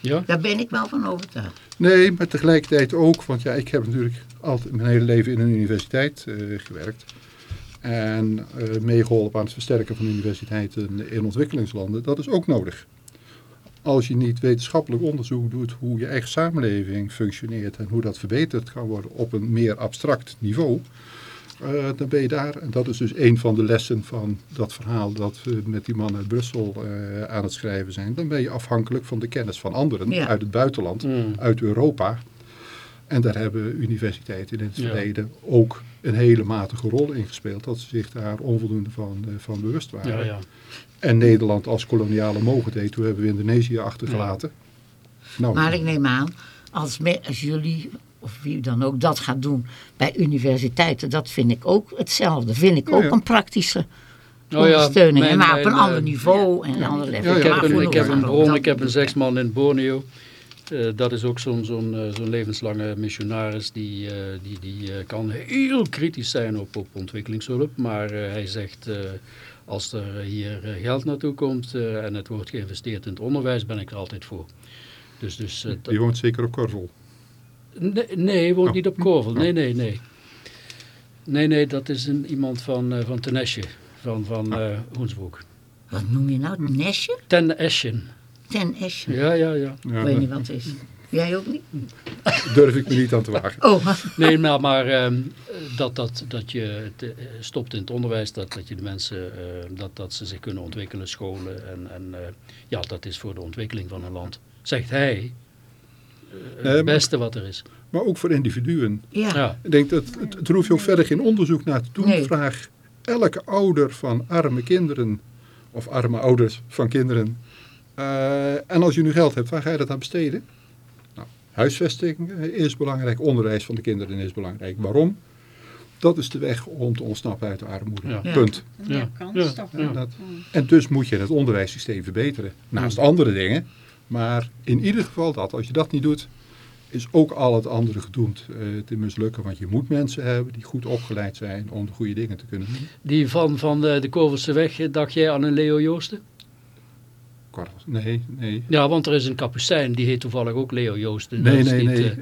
[SPEAKER 1] Ja?
[SPEAKER 2] Daar ben ik wel van overtuigd.
[SPEAKER 3] Nee, maar tegelijkertijd ook, want ja, ik heb natuurlijk altijd mijn hele leven in een universiteit eh, gewerkt. En eh meegeholpen aan het versterken van universiteiten in ontwikkelingslanden. Dat is ook nodig. Als je niet wetenschappelijk onderzoek doet hoe je eigen samenleving functioneert en hoe dat verbeterd kan worden op een meer abstract niveau, eh, dan ben je daar. En dat is dus een van de lessen van dat verhaal dat we met die man uit Brussel eh, aan het schrijven zijn. Dan ben je afhankelijk van de kennis van anderen
[SPEAKER 2] Ja.
[SPEAKER 3] uit het buitenland,
[SPEAKER 1] Mm.
[SPEAKER 3] uit Europa. En daar hebben universiteiten in het
[SPEAKER 1] Ja.
[SPEAKER 3] verleden ook een hele matige rol in gespeeld. Dat ze zich daar onvoldoende van, eh, van bewust waren.
[SPEAKER 1] Ja, ja.
[SPEAKER 3] En Nederland als koloniale mogendheid, toen hebben we Indonesië achtergelaten. Nou,
[SPEAKER 2] Maar ik neem aan, als, me- als jullie of wie dan ook dat gaat doen bij universiteiten, dat vind ik ook hetzelfde. Vind ik
[SPEAKER 3] Ja,
[SPEAKER 2] ook
[SPEAKER 3] ja.
[SPEAKER 2] een praktische
[SPEAKER 1] Oh ja,
[SPEAKER 2] ondersteuning.
[SPEAKER 1] mijn-
[SPEAKER 2] maar op een
[SPEAKER 1] mijn,
[SPEAKER 2] ander
[SPEAKER 1] eh,
[SPEAKER 2] niveau en een ander level.
[SPEAKER 3] Ja, ja.
[SPEAKER 1] Ik heb een, ik heb een bron, ik heb een zegsman in Borneo. Eh, dat is ook zo'n zo'n eh, zo'n levenslange missionaris die, eh, die, die eh, kan heel kritisch zijn op, op ontwikkelingshulp. Maar eh, hij zegt, eh, als er hier geld naartoe komt eh, en het wordt geïnvesteerd in het onderwijs, ben ik er altijd voor. Dus, dus
[SPEAKER 3] die woont zeker op Korvel.
[SPEAKER 1] Nee, woont
[SPEAKER 3] Oh.
[SPEAKER 1] niet op Korvel. Nee, nee, nee. Nee, nee, dat is een, iemand van, eh van Ten Esche, van, van
[SPEAKER 3] Ah.
[SPEAKER 1] eh Hoensbroek.
[SPEAKER 2] Wat noem je nou? Nesje?
[SPEAKER 1] Ten Eschen.
[SPEAKER 2] Ten Esje?
[SPEAKER 1] Ja, ja, ja.
[SPEAKER 3] Ja,
[SPEAKER 2] Ik weet niet wat het is. Jij ook niet?
[SPEAKER 3] durf ik me niet aan te wagen.
[SPEAKER 2] Oh,
[SPEAKER 1] Nee, maar, maar ehm, dat, dat, dat je het, eh, stopt in het onderwijs, dat, dat je de mensen, eh, dat, dat ze zich kunnen ontwikkelen, scholen. En, en eh, ja, dat is voor de ontwikkeling van een land, zegt hij, het
[SPEAKER 3] Nee, maar-
[SPEAKER 1] beste wat er is.
[SPEAKER 3] Maar ook voor individuen.
[SPEAKER 2] ja.
[SPEAKER 1] Ja,
[SPEAKER 3] Ik denk dat het, het hoef je ook verder geen onderzoek naar te doen.
[SPEAKER 2] Nee.
[SPEAKER 3] Vraag elke ouder van arme kinderen of arme ouders van kinderen. eh, en als je nu geld hebt, waar ga je dat aan besteden? Nou, huisvesting eh, is belangrijk, onderwijs van de kinderen is belangrijk. Waarom? Dat is de weg om te ontsnappen uit de armoede.
[SPEAKER 1] Ja.
[SPEAKER 2] Ja.
[SPEAKER 3] Punt.
[SPEAKER 1] ja,
[SPEAKER 6] Ja.
[SPEAKER 3] Dat- En dus moet je het onderwijssysteem verbeteren. Naast andere dingen. Maar in ieder geval dat. Als je dat niet doet, is ook al het andere gedoemd eh, te mislukken. Want je moet mensen hebben die goed opgeleid zijn om de goede dingen te kunnen doen.
[SPEAKER 1] Die van, van de, de Korvelse weg, eh, dacht jij aan een Leo Joosten?
[SPEAKER 3] Nee, nee.
[SPEAKER 1] Ja, want er is een kapucijn, die heet toevallig ook Leo Joosten.
[SPEAKER 3] Nee, nee,
[SPEAKER 1] niet,
[SPEAKER 3] nee.
[SPEAKER 1] eh,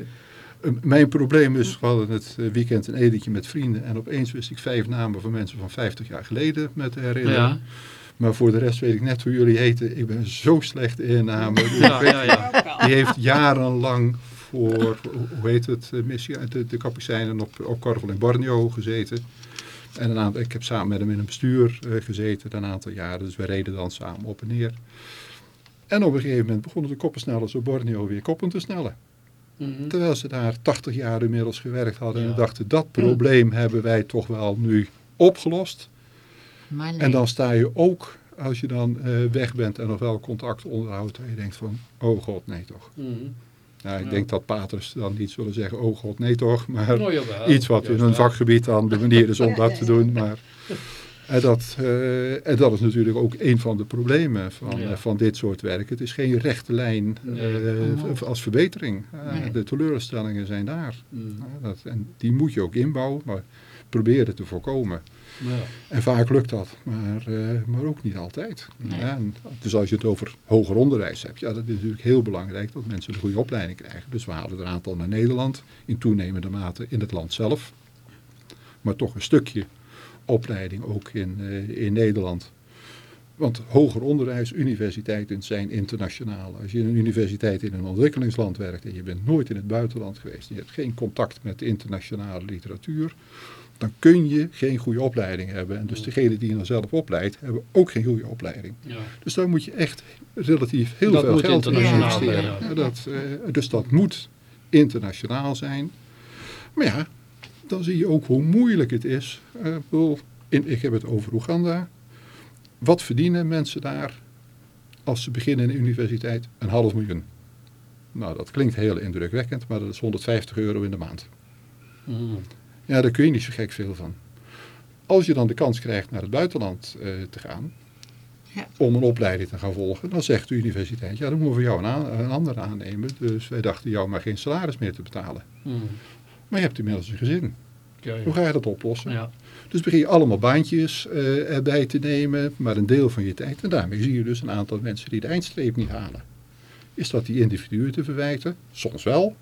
[SPEAKER 3] Eh, Mijn probleem is, we hadden het eh, weekend een edentje met vrienden. En opeens wist ik vijf namen van mensen van 50 jaar geleden met te herinneren.
[SPEAKER 1] ja.
[SPEAKER 3] Maar voor de rest weet ik net hoe jullie heten. Ik ben zo slecht in namen.
[SPEAKER 1] Ja, ja, ja.
[SPEAKER 3] Die heeft jarenlang voor, hoe heet het, eh, missie, de, de kapucijnen op, op in Borneo gezeten. En een aantal, ik heb samen met hem in een bestuur eh, gezeten een aantal jaren. Dus we reden dan samen op en neer. En op een gegeven moment begonnen de koppensnellers op Borneo weer koppen te snellen.
[SPEAKER 1] Mhm.
[SPEAKER 3] Terwijl ze daar 80 jaar inmiddels gewerkt hadden.
[SPEAKER 1] Ja.
[SPEAKER 3] En dachten, dat probleem hebben wij toch wel nu opgelost.
[SPEAKER 2] Nee.
[SPEAKER 3] En dan sta je ook, als je dan eh, weg bent en nog wel contact onderhoudt. En je denkt van, oh god, nee toch.
[SPEAKER 1] Mhm.
[SPEAKER 3] Nou, ik
[SPEAKER 1] Ja.
[SPEAKER 3] denk dat paters dan niet zullen zeggen, oh god, nee toch. Maar
[SPEAKER 1] Nou, jawel.
[SPEAKER 3] iets wat in hun vakgebied dan de manier is om dat te doen. Maar En dat, eh, en dat is natuurlijk ook een van de problemen van,
[SPEAKER 1] Ja.
[SPEAKER 3] eh, van dit soort werk. Het is geen rechte lijn
[SPEAKER 1] Nee.
[SPEAKER 3] eh, als verbetering. Eh,
[SPEAKER 2] Nee.
[SPEAKER 3] De teleurstellingen zijn daar.
[SPEAKER 1] Mm.
[SPEAKER 3] Eh, dat, en die moet je ook inbouwen, maar proberen te voorkomen.
[SPEAKER 1] Ja.
[SPEAKER 3] En vaak lukt dat, maar, eh, maar ook niet altijd.
[SPEAKER 2] Nee.
[SPEAKER 3] Ja, en dus als je het over hoger onderwijs hebt, ja, dat is natuurlijk heel belangrijk dat mensen een goede opleiding krijgen. Dus we halen er een aantal naar Nederland, in toenemende mate in het land zelf. Maar toch een stukje opleiding ook in, eh, in Nederland. Want hoger onderwijs, universiteiten zijn internationaal. Als je in een universiteit in een ontwikkelingsland werkt en je bent nooit in het buitenland geweest, en je hebt geen contact met de internationale literatuur, dan kun je geen goede opleiding hebben. En dus degene die je dan zelf opleidt, hebben ook geen goede opleiding.
[SPEAKER 1] Ja.
[SPEAKER 3] Dus daar moet je echt relatief heel
[SPEAKER 1] Dat
[SPEAKER 3] veel geld in investeren.
[SPEAKER 1] zijn, ja.
[SPEAKER 3] Dat, eh, dus dat moet internationaal zijn. Maar ja, dan zie je ook hoe moeilijk het is. Eh, bedoel, in, ik heb het over Oeganda. Wat verdienen mensen daar als ze beginnen in de universiteit? Een half miljoen. Nou, dat klinkt heel indrukwekkend, maar dat is 150 euro in de maand.
[SPEAKER 1] Mm.
[SPEAKER 3] Ja, daar kun je niet zo gek veel van. Als je dan de kans krijgt naar het buitenland eh, te gaan,
[SPEAKER 2] Ja.
[SPEAKER 3] om een opleiding te gaan volgen, dan zegt de universiteit, ja, dan moeten we jou een, aan, een ander aannemen. Dus wij dachten jou maar geen salaris meer te betalen.
[SPEAKER 1] Mm.
[SPEAKER 3] Maar je hebt inmiddels een gezin.
[SPEAKER 1] Ja,
[SPEAKER 3] Hoe ga je dat oplossen?
[SPEAKER 1] Ja.
[SPEAKER 3] Dus begin je allemaal baantjes eh, erbij te nemen, maar een deel van je tijd. En daarmee zie je dus een aantal mensen die de eindstreep niet halen. Is dat die individuen te verwijten? Soms wel,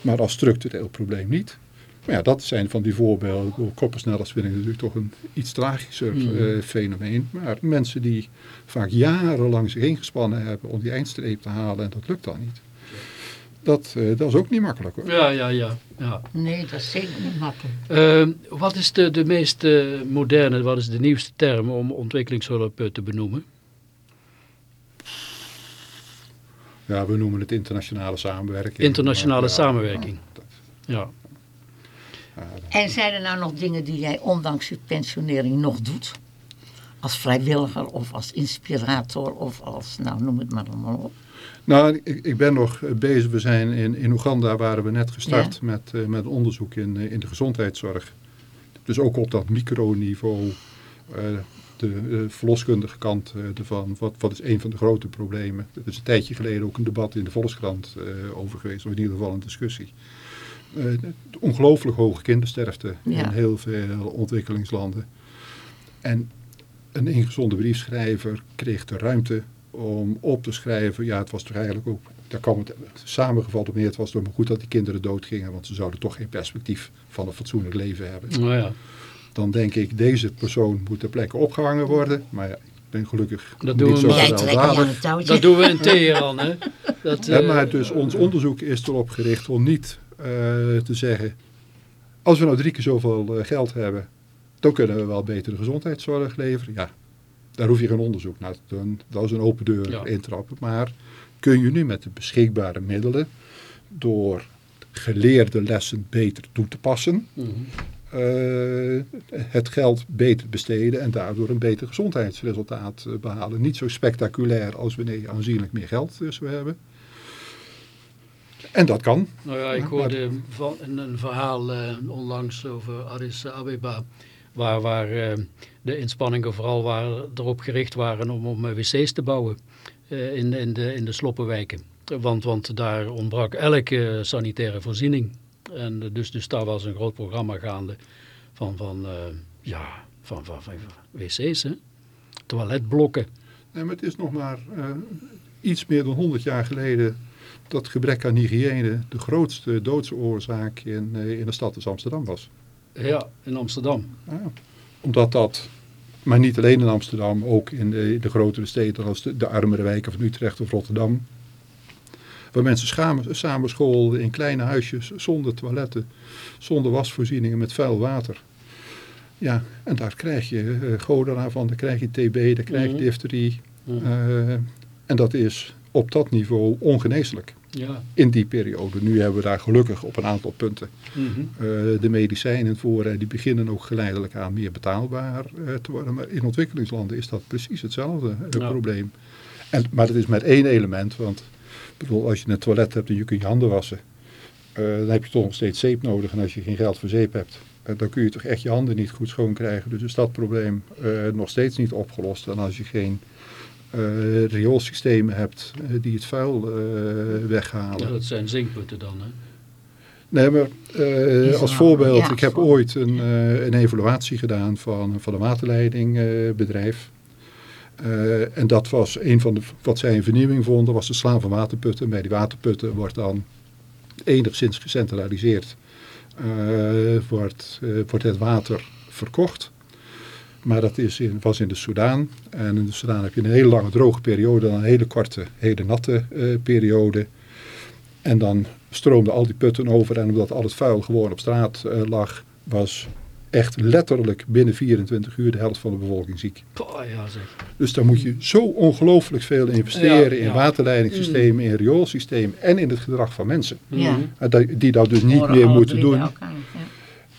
[SPEAKER 3] maar als structureel probleem niet. Maar ja, dat zijn van die voorbeelden. Koppersnellers vind ik natuurlijk toch een iets tragischer
[SPEAKER 1] Mm.
[SPEAKER 3] eh, fenomeen. Maar mensen die vaak jarenlang zich ingespannen hebben om die eindstreep te halen en dat lukt dan niet. Dat, eh, dat is ook niet makkelijk hoor.
[SPEAKER 1] Ja, ja, ja. ja.
[SPEAKER 2] Nee, dat is zeker niet makkelijk.
[SPEAKER 1] Ehm, wat is de, de meest eh, moderne, wat is de nieuwste term om ontwikkelingshulp te benoemen?
[SPEAKER 3] Ja, we noemen het internationale samenwerking.
[SPEAKER 1] Internationale
[SPEAKER 3] Maar, ja,
[SPEAKER 1] samenwerking.
[SPEAKER 3] dat-
[SPEAKER 1] Ja.
[SPEAKER 2] En zijn er nou nog dingen die jij ondanks je pensionering nog doet? Als vrijwilliger of als inspirator of als, nou noem het maar allemaal op.
[SPEAKER 3] Nou, ik, ik ben nog bezig. We zijn in, in Oeganda waren we net gestart met, eh, met onderzoek in, eh, in de gezondheidszorg. Dus ook op dat microniveau. eh de verloskundige kant ervan. Wat, wat is een van de grote problemen? Er is een tijdje geleden ook een debat in de Volkskrant over geweest. Of in ieder geval een discussie. Eh, ongelooflijk hoge kindersterfte
[SPEAKER 2] Ja.
[SPEAKER 3] in heel veel ontwikkelingslanden. En een ingezonde briefschrijver kreeg de ruimte om op te schrijven. Ja, het was toch eigenlijk ook, daar kwam het samengevat op neer. Het was toch maar goed dat die kinderen doodgingen, want ze zouden toch geen perspectief van een fatsoenlijk leven hebben.
[SPEAKER 1] Nou ja,
[SPEAKER 3] Dan denk ik, deze persoon moet ter plekke opgehangen worden. Maar ja, ik ben gelukkig
[SPEAKER 1] Dat doen
[SPEAKER 3] niet
[SPEAKER 1] we
[SPEAKER 3] zo gewelddadig.
[SPEAKER 2] touwtje.
[SPEAKER 1] dat doen we in Teheran, hè. Dat,
[SPEAKER 3] Hè,
[SPEAKER 1] eh,
[SPEAKER 3] maar dus ons onderzoek is erop gericht om niet te zeggen... als we nou drie keer zoveel eh, geld hebben... dan kunnen we wel betere gezondheidszorg leveren. Ja, daar hoef je geen onderzoek naar te doen. Dat is een open deur
[SPEAKER 1] Ja.
[SPEAKER 3] intrappen. Maar kun je nu met de beschikbare middelen... door geleerde lessen beter toe te passen...
[SPEAKER 1] mhm.
[SPEAKER 3] eh, het geld beter besteden en daardoor een beter gezondheidsresultaat eh, behalen. Niet zo spectaculair als wanneer je aanzienlijk meer geld dus we hebben. En dat kan.
[SPEAKER 1] Nou ja, ik
[SPEAKER 3] Ja,
[SPEAKER 1] hoorde van een, een verhaal eh, onlangs over Addis Abeba, waar, waar eh, de inspanningen vooral waren, erop gericht waren om, om eh, wc's te bouwen in, in, de, in de sloppenwijken. Want, want daar ontbrak elke sanitaire voorziening. En dus, dus daar was een groot programma gaande van, van, ja, van, van, van wc's, hè? toiletblokken.
[SPEAKER 3] Nee, maar het is nog maar iets meer dan 100 jaar geleden dat gebrek aan hygiëne de grootste doodsoorzaak in, eh, in de stad als Amsterdam was.
[SPEAKER 1] Ja, in Amsterdam.
[SPEAKER 3] Ja, omdat dat, maar niet alleen in Amsterdam, ook in de, de grotere steden als de, de armere wijken van Utrecht of Rotterdam. Waar mensen samen, samen schoolden in kleine huisjes, zonder toiletten, zonder wasvoorzieningen, met vuil water. Ja, en daar krijg je eh, cholera van, daar krijg je TB, daar krijg je
[SPEAKER 1] Mhm.
[SPEAKER 3] difterie. Eh, en dat is op dat niveau ongeneeslijk
[SPEAKER 1] Ja.
[SPEAKER 3] in die periode. Nu hebben we daar gelukkig op een aantal punten
[SPEAKER 1] Mhm.
[SPEAKER 3] eh, de medicijnen voor. En die beginnen ook geleidelijk aan meer betaalbaar eh, te worden. Maar in ontwikkelingslanden is dat precies hetzelfde eh,
[SPEAKER 1] Ja.
[SPEAKER 3] probleem. En, maar dat is met één element. Want bedoel, als je een toilet hebt en je kunt je handen wassen. dan heb je toch nog steeds zeep nodig. En als je geen geld voor zeep hebt, dan kun je toch echt je handen niet goed schoon krijgen. Dus is dat probleem nog steeds niet opgelost. En als je geen rioolsystemen hebt eh, die het vuil eh, weghalen.
[SPEAKER 1] Ja, dat zijn zinkputten dan, hè?
[SPEAKER 3] Nee, maar eh, als voorbeeld,
[SPEAKER 2] ja,
[SPEAKER 3] ik heb ooit een, eh, een evaluatie gedaan van, van een waterleidingbedrijf. Eh, en dat was een van de, wat zij een vernieuwing vonden, was de slaan van waterputten. Bij die waterputten wordt dan enigszins gecentraliseerd, eh, wordt, eh, wordt het water verkocht. Maar dat is in, was in de Soudaan. En in de Soudaan heb je een hele lange droge periode, dan een hele korte, hele natte eh, periode. En dan stroomden al die putten over. En omdat al het vuil gewoon op straat eh, lag, was echt letterlijk binnen 24 uur de helft van de bevolking ziek.
[SPEAKER 1] Ja zeg.
[SPEAKER 3] Dus daar moet je zo ongelooflijk veel investeren
[SPEAKER 1] Ja,
[SPEAKER 3] in
[SPEAKER 1] ja.
[SPEAKER 3] waterleidingssystemen, in rioolsystemen en in het gedrag van mensen.
[SPEAKER 2] Ja.
[SPEAKER 3] Dat- Die dat dus niet meer moeten doen.
[SPEAKER 2] elkaar, ja.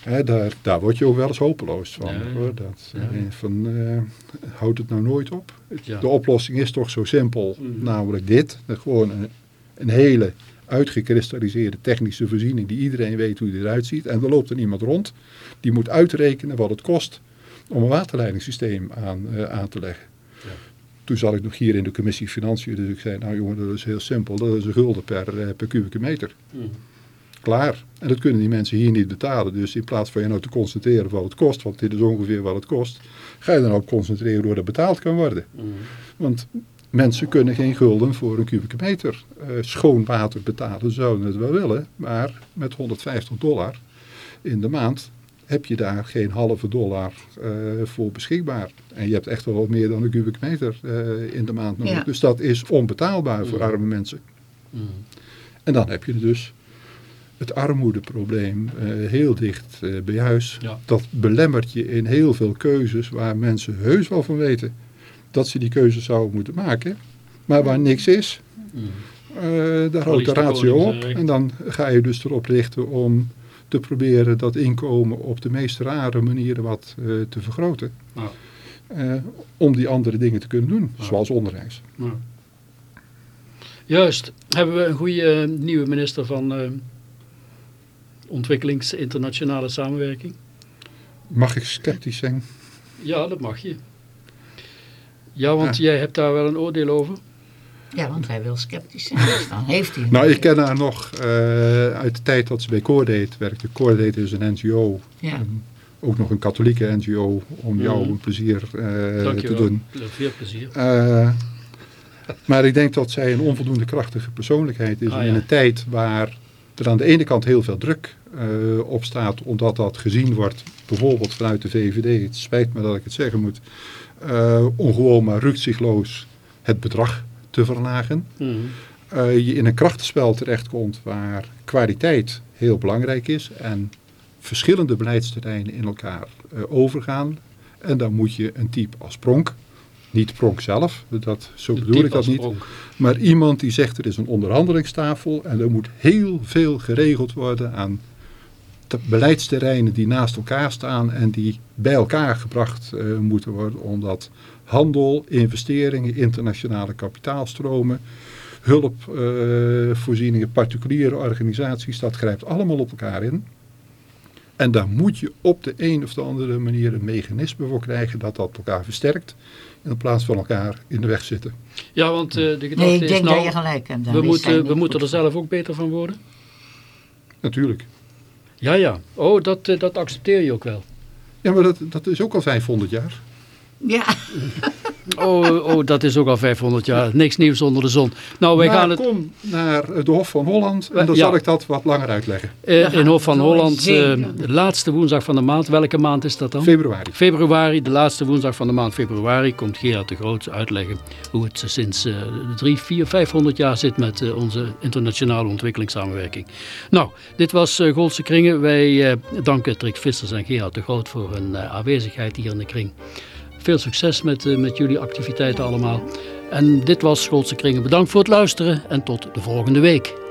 [SPEAKER 3] Hè, daar, daar word je ook wel eens hopeloos van.
[SPEAKER 1] Ja.
[SPEAKER 3] Hoor. Dat, eh,
[SPEAKER 1] Ja.
[SPEAKER 3] van, eh, houdt het nou nooit op?
[SPEAKER 1] Ja.
[SPEAKER 3] De oplossing is toch zo simpel,
[SPEAKER 1] Mhm.
[SPEAKER 3] namelijk dit. Gewoon een, een hele uitgekristalliseerde technische voorziening die iedereen weet hoe die eruit ziet. En er loopt er iemand rond die moet uitrekenen wat het kost om een waterleidingssysteem aan, eh, aan te leggen.
[SPEAKER 1] Ja.
[SPEAKER 3] Toen zat ik nog hier in de commissie Financiën, dus ik zei, nou jongen, dat is heel simpel. Dat is een gulden per, per kubieke meter.
[SPEAKER 1] Mhm.
[SPEAKER 3] Klaar. En dat kunnen die mensen hier niet betalen. Dus in plaats van je nou te concentreren op wat het kost, want dit is ongeveer wat het kost, ga je dan ook concentreren hoe dat betaald kan worden.
[SPEAKER 1] Mhm.
[SPEAKER 3] Want mensen kunnen geen gulden voor een kubieke meter eh, schoon water betalen. Ze zouden het wel willen, maar met 150 dollar in de maand heb je daar geen halve dollar eh, voor beschikbaar. En je hebt echt wel wat meer dan een kubieke meter eh, in de maand nodig.
[SPEAKER 2] Ja.
[SPEAKER 3] Dus dat is onbetaalbaar voor arme mensen.
[SPEAKER 1] Mhm.
[SPEAKER 3] En dan heb je dus het armoedeprobleem eh, heel dicht eh, bij huis.
[SPEAKER 1] Ja.
[SPEAKER 3] Dat belemmert je in heel veel keuzes waar mensen heus wel van weten dat ze die keuzes zouden moeten maken. Maar waar niks is,
[SPEAKER 1] Mhm.
[SPEAKER 3] eh, daar houdt de ratio op. En dan ga je dus erop richten om te proberen dat inkomen op de meest rare manieren wat te vergroten.
[SPEAKER 1] Ja.
[SPEAKER 3] Om die andere dingen te kunnen doen,
[SPEAKER 1] Ja.
[SPEAKER 3] zoals onderwijs.
[SPEAKER 1] Ja. Juist. Hebben we een goede nieuwe minister van eh ontwikkelings internationale samenwerking?
[SPEAKER 3] Mag ik sceptisch zijn?
[SPEAKER 1] Ja, dat mag je. Ja, want
[SPEAKER 3] Ja.
[SPEAKER 1] jij hebt daar wel een oordeel over.
[SPEAKER 2] Ja, want hij wil sceptisch zijn. Dus dan heeft hij.
[SPEAKER 3] Nou, ik ken haar nog eh, uit de tijd dat ze bij Coordate werkte. Coordate is een NGO,
[SPEAKER 2] Ja.
[SPEAKER 3] een- ook nog een katholieke NGO, om jou
[SPEAKER 1] Mhm.
[SPEAKER 3] een plezier eh,
[SPEAKER 1] Dank
[SPEAKER 3] te
[SPEAKER 1] je wel.
[SPEAKER 3] doen.
[SPEAKER 1] Veel plezier.
[SPEAKER 3] Eh, maar ik denk dat zij een onvoldoende krachtige persoonlijkheid is.
[SPEAKER 1] Ah, ja.
[SPEAKER 3] In een tijd waar er aan de ene kant heel veel druk eh, op staat, omdat dat gezien wordt, bijvoorbeeld vanuit de VVD, het spijt me dat ik het zeggen moet, eh, om gewoon maar rukzichtloos het bedrag te verlagen.
[SPEAKER 1] Mhm.
[SPEAKER 3] eh, je in een krachtenspel terechtkomt waar kwaliteit heel belangrijk is en verschillende beleidsterreinen in elkaar overgaan. En dan moet je een type als Pronk, niet Pronk zelf, dat, zo bedoel ik dat niet,
[SPEAKER 1] Pronk.
[SPEAKER 3] maar iemand die zegt er is een onderhandelingstafel en er moet heel veel geregeld worden aan te- beleidsterreinen die naast elkaar staan en die bij elkaar gebracht eh, moeten worden omdat handel, investeringen, internationale kapitaalstromen, hulpvoorzieningen, particuliere organisaties, dat grijpt allemaal op elkaar in. En daar moet je op de een of de andere manier een mechanisme voor krijgen dat dat elkaar versterkt in plaats van elkaar in de weg zitten.
[SPEAKER 1] Ja, want eh, de gedachte
[SPEAKER 2] Nee, ik
[SPEAKER 1] is
[SPEAKER 2] denk
[SPEAKER 1] nou,
[SPEAKER 2] dat je gelijk hebt.
[SPEAKER 1] We
[SPEAKER 2] is
[SPEAKER 1] moeten, we moeten er zelf ook beter van worden.
[SPEAKER 3] Natuurlijk.
[SPEAKER 1] Ja, ja. Oh, dat, eh, dat accepteer je ook wel.
[SPEAKER 3] Ja, maar dat, dat is ook al 500 jaar.
[SPEAKER 2] Ja,
[SPEAKER 1] Oh, oh, dat is ook al 500 jaar. Niks nieuws onder de zon. Nou, wij
[SPEAKER 3] maar
[SPEAKER 1] gaan het
[SPEAKER 3] kom naar de Hof van Holland en dan
[SPEAKER 1] Ja.
[SPEAKER 3] zal ik dat wat langer uitleggen.
[SPEAKER 1] eh, in Hof van Holland, eh, de laatste woensdag van de maand. Welke maand is dat dan?
[SPEAKER 3] Februari.
[SPEAKER 1] Februari, de laatste woensdag van de maand februari, komt Gerard de Groot uitleggen hoe het sinds eh, drie, vier, vijfhonderd jaar zit met eh, onze internationale ontwikkelingssamenwerking. Nou, dit was eh Goldse Kringen. Wij eh, danken Trick Vissers en Gerard de Groot voor hun eh, aanwezigheid hier in de kring. Veel succes met, eh, met jullie activiteiten allemaal. En dit was Goldse Kringen. Bedankt voor het luisteren en tot de volgende week.